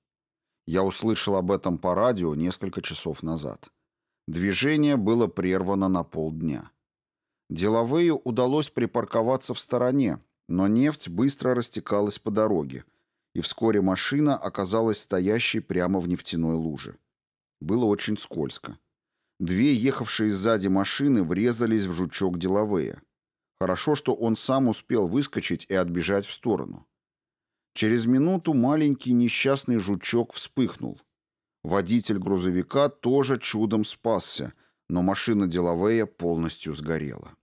[SPEAKER 1] Я услышал об этом по радио несколько часов назад. Движение было прервано на полдня. Деловые удалось припарковаться в стороне, но нефть быстро растекалась по дороге, и вскоре машина оказалась стоящей прямо в нефтяной луже. Было очень скользко. Две ехавшие сзади машины врезались в жучок деловые. Хорошо, что он сам успел выскочить и отбежать в сторону. Через минуту маленький несчастный жучок вспыхнул. Водитель грузовика тоже чудом спасся, но машина Делавея полностью сгорела.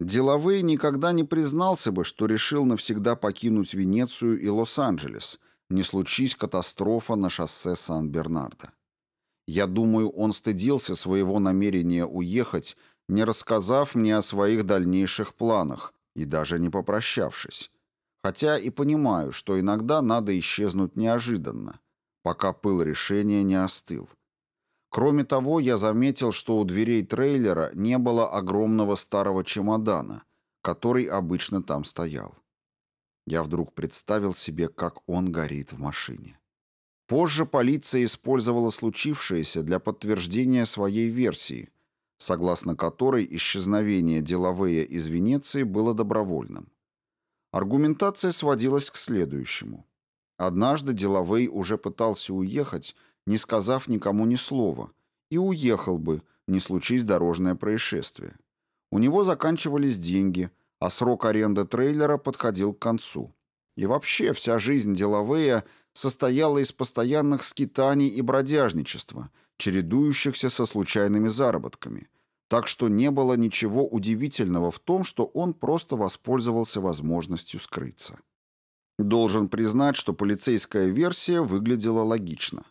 [SPEAKER 1] Делавей никогда не признался бы, что решил навсегда покинуть Венецию и Лос-Анджелес, не случись катастрофа на шоссе Сан-Бернардо. Я думаю, он стыдился своего намерения уехать, не рассказав мне о своих дальнейших планах и даже не попрощавшись. Хотя и понимаю, что иногда надо исчезнуть неожиданно, пока пыл решения не остыл. Кроме того, я заметил, что у дверей трейлера не было огромного старого чемодана, который обычно там стоял. Я вдруг представил себе, как он горит в машине. Позже полиция использовала случившееся для подтверждения своей версии, согласно которой исчезновение Делавея из Венеции было добровольным. Аргументация сводилась к следующему. Однажды Делавей уже пытался уехать, не сказав никому ни слова, и уехал бы, не случись дорожное происшествие. У него заканчивались деньги, а срок аренды трейлера подходил к концу. И вообще вся жизнь Делавея – состояла из постоянных скитаний и бродяжничества, чередующихся со случайными заработками, так что не было ничего удивительного в том, что он просто воспользовался возможностью скрыться. Должен признать, что полицейская версия выглядела логично.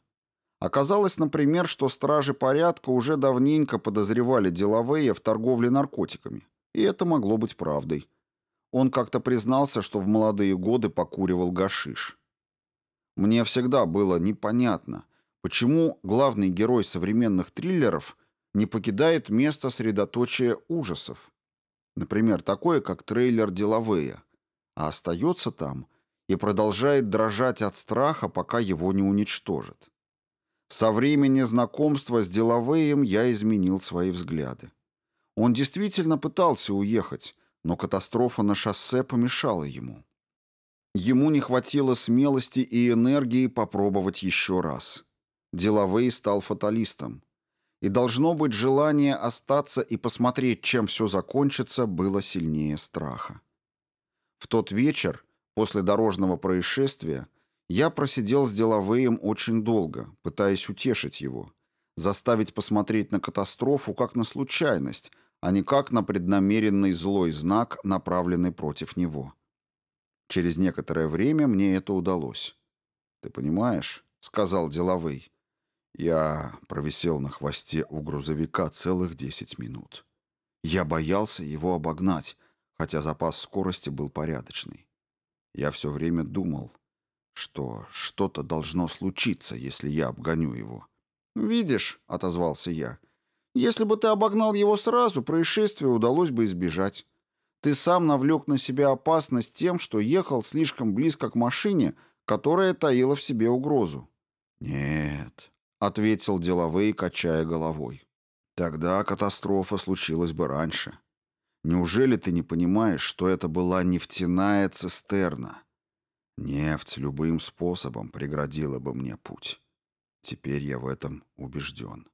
[SPEAKER 1] Оказалось, например, что стражи порядка уже давненько подозревали Делавея в торговле наркотиками, и это могло быть правдой. Он как-то признался, что в молодые годы покуривал гашиш. Мне всегда было непонятно, почему главный герой современных триллеров не покидает место средоточия ужасов. Например, такое, как трейлер Делавея, а остается там и продолжает дрожать от страха, пока его не уничтожат. Со времени знакомства с Делавеем я изменил свои взгляды. Он действительно пытался уехать, но катастрофа на шоссе помешала ему. Ему не хватило смелости и энергии попробовать еще раз. Деловей стал фаталистом. И должно быть желание остаться и посмотреть, чем все закончится, было сильнее страха. В тот вечер, после дорожного происшествия, я просидел с Деловеем очень долго, пытаясь утешить его, заставить посмотреть на катастрофу как на случайность, а не как на преднамеренный злой знак, направленный против него. Через некоторое время мне это удалось. «Ты понимаешь?» — сказал деловый. Я провисел на хвосте у грузовика целых десять минут. Я боялся его обогнать, хотя запас скорости был порядочный. Я все время думал, что что-то должно случиться, если я обгоню его. «Видишь», — отозвался я, — «если бы ты обогнал его сразу, происшествие удалось бы избежать. Ты сам навлек на себя опасность тем, что ехал слишком близко к машине, которая таила в себе угрозу. «Нет», — ответил деловой, качая головой. «Тогда катастрофа случилась бы раньше. Неужели ты не понимаешь, что это была нефтяная цистерна? Нефть любым способом преградила бы мне путь. Теперь я в этом убежден.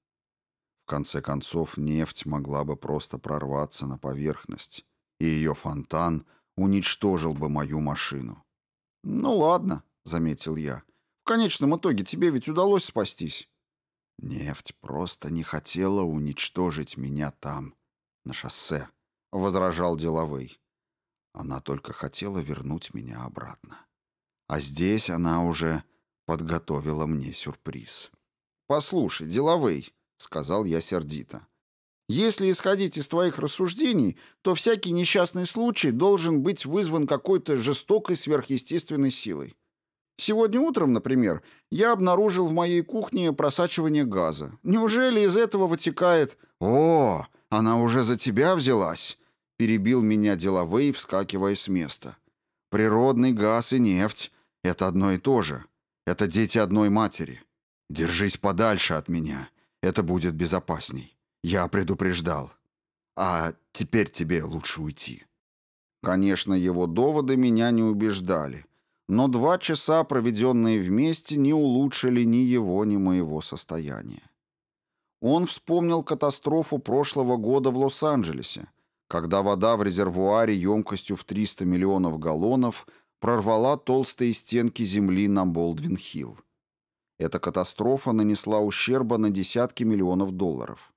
[SPEAKER 1] В конце концов, нефть могла бы просто прорваться на поверхность, и ее фонтан уничтожил бы мою машину.
[SPEAKER 2] «Ну ладно», — заметил я. «В конечном итоге тебе ведь удалось спастись».
[SPEAKER 1] «Нефть просто не хотела уничтожить меня там, на шоссе», — возражал деловой. «Она только хотела вернуть меня обратно. А здесь она уже подготовила мне сюрприз».
[SPEAKER 2] «Послушай, деловый», — сказал я сердито. «Если исходить из твоих рассуждений, то всякий несчастный случай должен быть вызван какой-то жестокой сверхъестественной силой. Сегодня утром, например, я обнаружил в моей кухне просачивание газа. Неужели из этого вытекает...
[SPEAKER 1] О, она уже за тебя взялась? Перебил меня деловой, вскакивая с места. Природный газ и нефть — это одно и то же. Это дети одной матери. Держись подальше от меня. Это будет безопасней. Я предупреждал. А теперь тебе лучше уйти.
[SPEAKER 2] Конечно, его доводы меня не убеждали но два часа, проведенные вместе, не улучшили ни его, ни моего состояния. Он вспомнил катастрофу прошлого года в Лос-Анджелесе, когда вода в резервуаре емкостью в 300 миллионов галлонов прорвала толстые стенки земли на Болдвин-Хилл. Эта катастрофа нанесла ущерба на десятки миллионов долларов.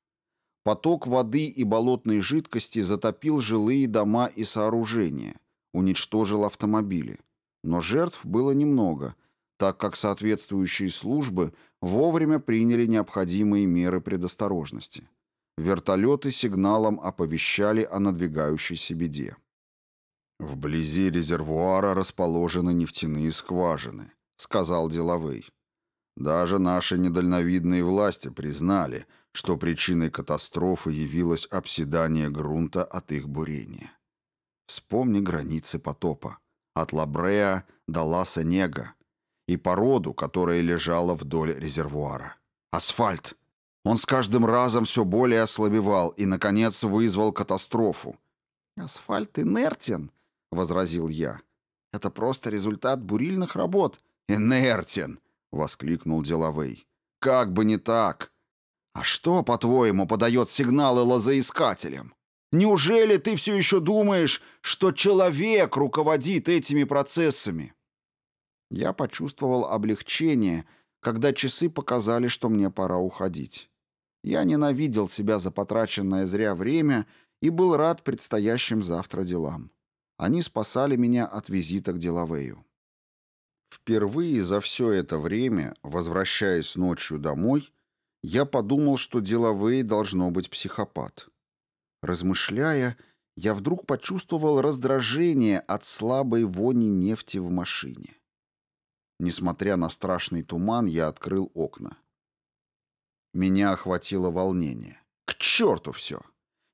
[SPEAKER 2] Поток воды и болотной жидкости затопил жилые дома и сооружения, уничтожил автомобили – но жертв было немного, так как соответствующие службы вовремя приняли необходимые меры предосторожности. Вертолеты сигналом оповещали о надвигающейся беде.
[SPEAKER 1] «Вблизи резервуара расположены нефтяные скважины», — сказал деловой. «Даже наши недальновидные власти признали, что причиной катастрофы явилось обседание грунта от их бурения. Вспомни границы потопа от Лабреа до Ласа-Нега и породу, которая лежала вдоль резервуара. Асфальт. Он с каждым разом все более ослабевал и, наконец, вызвал катастрофу.
[SPEAKER 2] «Асфальт инертен», — возразил я. «Это просто результат бурильных работ».
[SPEAKER 1] «Инертен!» — воскликнул деловой. «Как бы не так! А что, по-твоему, подает сигналы лозоискателям? Неужели ты все еще думаешь, что человек руководит этими процессами?»
[SPEAKER 2] Я почувствовал облегчение, когда часы показали, что мне пора уходить. Я ненавидел себя за потраченное зря время и был рад предстоящим завтра делам. Они спасали меня от визита к Делавею. Впервые за все это время, возвращаясь ночью домой, я подумал, что Делавей должно быть психопат. Размышляя, я вдруг почувствовал раздражение от слабой вони нефти в машине. Несмотря на страшный туман, я открыл окна. Меня охватило волнение. К черту все!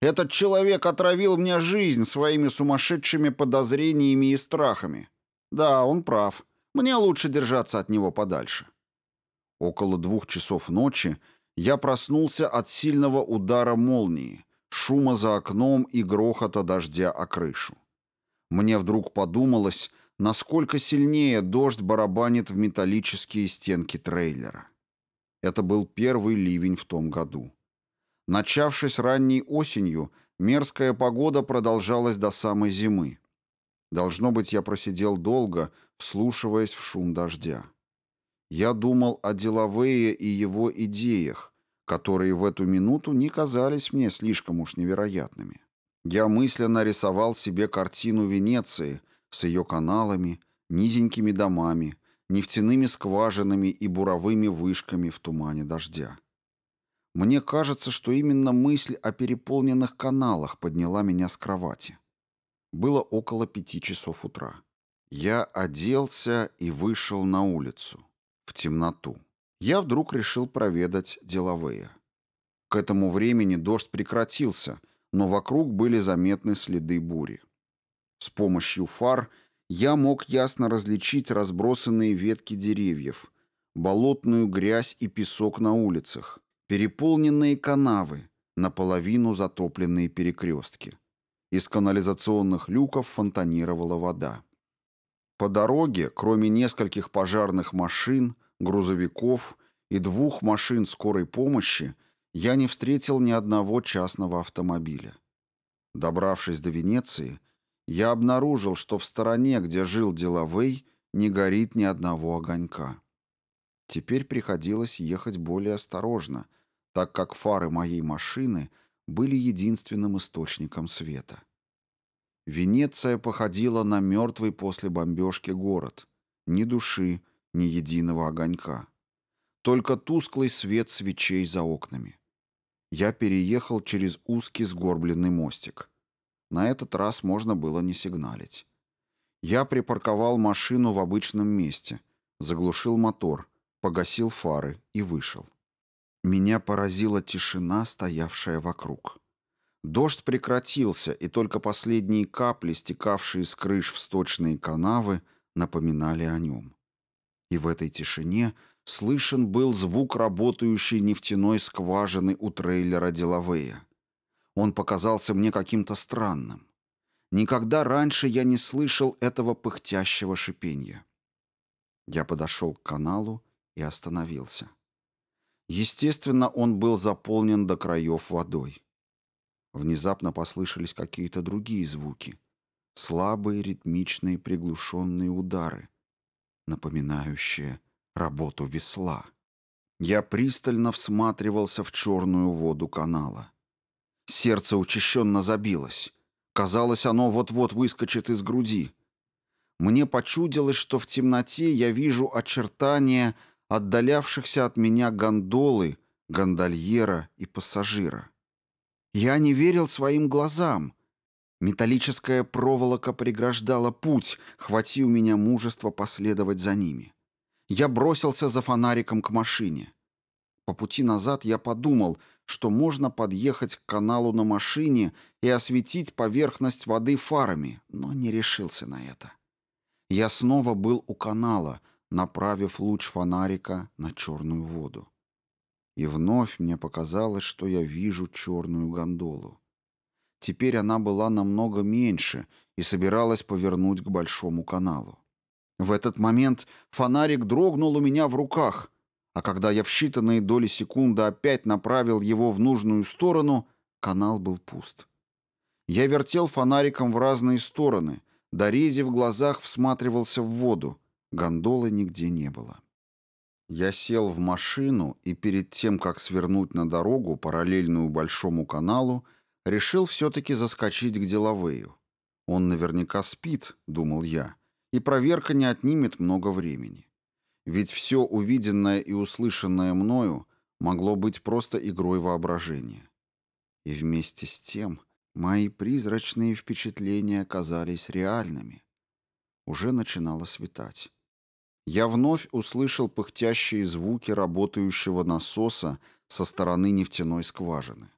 [SPEAKER 2] Этот человек отравил мне жизнь своими сумасшедшими подозрениями и страхами. Да, он прав. Мне лучше держаться от него подальше. Около двух часов ночи я проснулся от сильного удара молнии, шума за окном и грохота дождя о крышу. Мне вдруг подумалось, насколько сильнее дождь барабанит в металлические стенки трейлера. Это был первый ливень в том году. Начавшись ранней осенью, мерзкая погода продолжалась до самой зимы. Должно быть, я просидел долго, вслушиваясь в шум дождя. Я думал о Делавее и его идеях, которые в эту минуту не казались мне слишком уж невероятными. Я мысленно рисовал себе картину Венеции с ее каналами, низенькими домами, нефтяными скважинами и буровыми вышками в тумане дождя. Мне кажется, что именно мысль о переполненных каналах подняла меня с кровати. Было около пяти часов утра. Я оделся и вышел на улицу, в темноту я вдруг решил проведать деловые. К этому времени дождь прекратился, но вокруг были заметны следы бури. С помощью фар я мог ясно различить разбросанные ветки деревьев, болотную грязь и песок на улицах, переполненные канавы, наполовину затопленные перекрестки. Из канализационных люков фонтанировала вода.
[SPEAKER 1] По дороге, кроме нескольких пожарных машин, грузовиков и двух машин скорой помощи, я не встретил ни одного частного автомобиля. Добравшись до Венеции, я обнаружил, что в стороне, где жил Делавей, не горит ни одного огонька. Теперь приходилось ехать более осторожно, так как фары моей машины были единственным источником света. Венеция походила на мертвый после бомбежки город. Ни души, ни единого огонька. Только тусклый свет свечей за окнами. Я переехал через узкий сгорбленный мостик. На этот раз можно было не сигналить. Я припарковал машину в обычном месте, заглушил мотор, погасил фары и вышел. Меня поразила тишина, стоявшая вокруг. Дождь прекратился, и только последние капли, стекавшие с крыш в сточные канавы, напоминали о нем. И в этой тишине слышен был звук работающей нефтяной скважины у трейлера Делавея. Он показался мне каким-то странным. Никогда раньше я не слышал этого пыхтящего шипения. Я подошел к каналу и остановился. Естественно, он был заполнен до краев водой. Внезапно послышались какие-то другие звуки. Слабые, ритмичные, приглушенные удары, напоминающие работу весла. Я пристально всматривался в черную воду канала. Сердце учащенно забилось. Казалось, оно вот-вот выскочит из груди. Мне почудилось, что в темноте я вижу очертания отдалявшихся от меня гондолы, гондольера и пассажира. Я не верил своим глазам. Металлическая проволока преграждала путь, хвати у меня мужество последовать за ними. Я бросился за фонариком к машине. По пути назад я подумал, что можно подъехать к каналу на машине и осветить поверхность воды фарами, но не решился на это. Я снова был у канала, направив луч фонарика на черную воду. И вновь мне показалось, что я вижу черную гондолу. Теперь она была намного меньше и собиралась повернуть к большому каналу. В этот момент фонарик дрогнул у меня в руках — а когда я в считанные доли секунды опять направил его в нужную сторону, канал был пуст. Я вертел фонариком в разные стороны, дорези в глазах всматривался в воду, гондолы нигде не было. Я сел в машину и перед тем, как свернуть на дорогу, параллельную Большому каналу, решил все-таки заскочить к деловею. Он наверняка спит, думал я, и проверка не отнимет много времени. Ведь все увиденное и услышанное мною могло быть просто игрой воображения. И вместе с тем мои призрачные впечатления казались реальными. Уже начинало светать. Я вновь услышал пыхтящие звуки работающего насоса со стороны нефтяной скважины.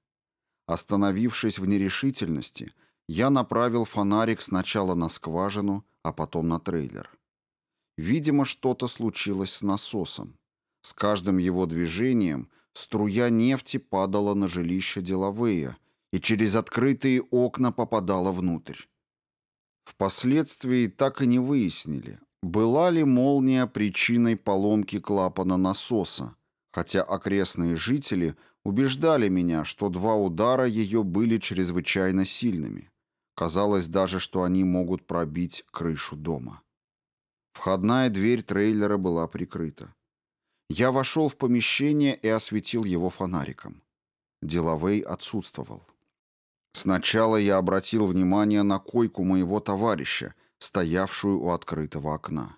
[SPEAKER 1] Остановившись в нерешительности, я направил фонарик сначала на скважину, а потом на трейлер. Видимо, что-то случилось с насосом. С каждым его движением струя нефти падала на жилище деловые и через открытые окна попадала внутрь. Впоследствии так и не выяснили, была ли молния причиной поломки клапана насоса, хотя окрестные жители убеждали меня, что два удара ее были чрезвычайно сильными. Казалось даже, что они могут пробить крышу дома. Входная дверь трейлера была прикрыта. Я вошел в помещение и осветил его фонариком. Деловей отсутствовал. Сначала я обратил внимание на койку моего товарища, стоявшую у открытого окна.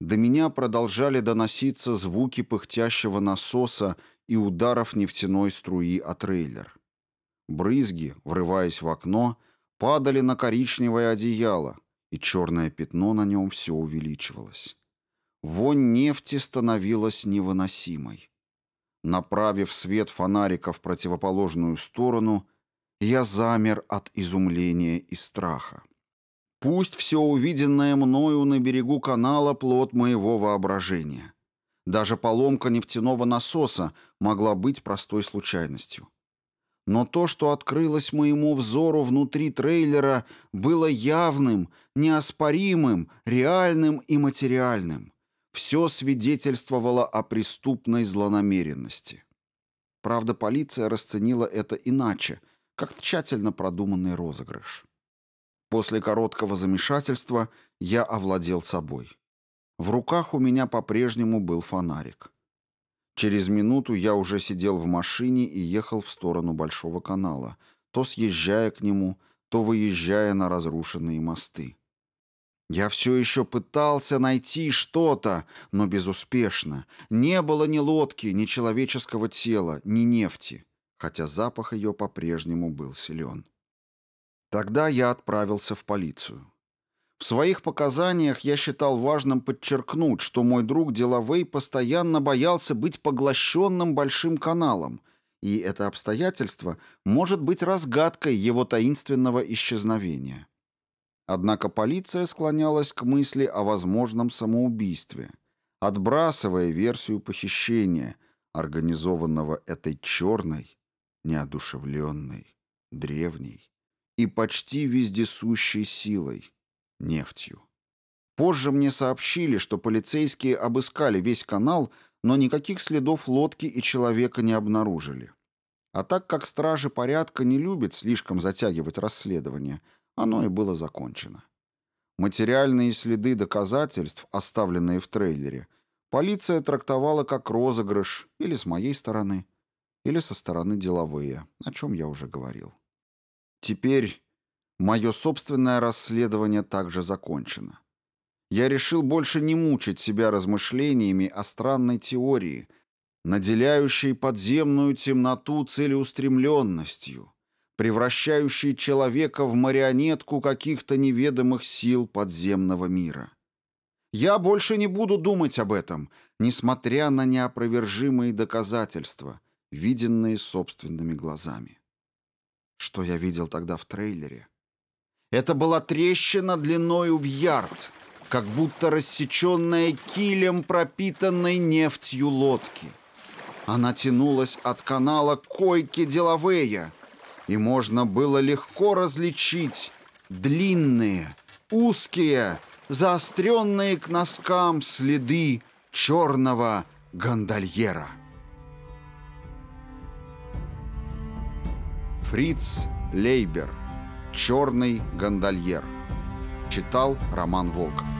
[SPEAKER 1] До меня продолжали доноситься звуки пыхтящего насоса и ударов нефтяной струи от трейлер. Брызги, врываясь в окно, падали на коричневое одеяло, и черное пятно на нем все увеличивалось. Вонь нефти становилась невыносимой. Направив свет фонарика в противоположную сторону, я замер от изумления и страха. Пусть все увиденное мною на берегу канала плод моего воображения. Даже поломка нефтяного насоса могла быть простой случайностью.
[SPEAKER 2] Но то, что открылось моему взору внутри трейлера, было явным, неоспоримым, реальным и материальным. Все свидетельствовало о преступной злонамеренности. Правда, полиция расценила это иначе, как тщательно продуманный розыгрыш. После короткого замешательства я овладел собой. В руках у меня по-прежнему был фонарик. Через минуту я уже сидел в машине и ехал в сторону Большого канала, то съезжая к нему, то выезжая на разрушенные мосты. Я все еще пытался найти что-то, но безуспешно. Не было ни лодки, ни человеческого тела, ни нефти, хотя запах ее по-прежнему был силен. Тогда я отправился в полицию. В своих показаниях я считал важным подчеркнуть, что мой друг Делавей постоянно боялся быть поглощенным большим каналом, и это обстоятельство может быть разгадкой его таинственного исчезновения. Однако полиция склонялась к мысли о возможном самоубийстве, отбрасывая версию похищения, организованного этой черной, неодушевленной, древней и почти вездесущей силой, нефтью. Позже мне сообщили, что полицейские обыскали весь канал, но никаких следов лодки и человека не обнаружили. А так как стражи порядка не любят слишком затягивать расследование, оно и было закончено. Материальные следы доказательств, оставленные в трейлере, полиция трактовала как розыгрыш или с моей стороны, или со стороны деловые, о чем я уже говорил. Теперь Мое собственное расследование также закончено. Я решил больше не мучить себя размышлениями о странной теории, наделяющей подземную темноту целеустремленностью, превращающей человека в марионетку каких-то неведомых сил подземного мира. Я больше не буду думать об этом, несмотря на неопровержимые доказательства, виденные собственными глазами. Что я видел тогда в трейлере? Это была трещина длиною в ярд, как будто рассеченная килем пропитанной нефтью лодки. Она тянулась от канала койки Делавея, и можно было легко различить длинные, узкие, заостренные к носкам следы черного гондольера. Фриц Лейбер Черный гондольер. Читал Роман Волков.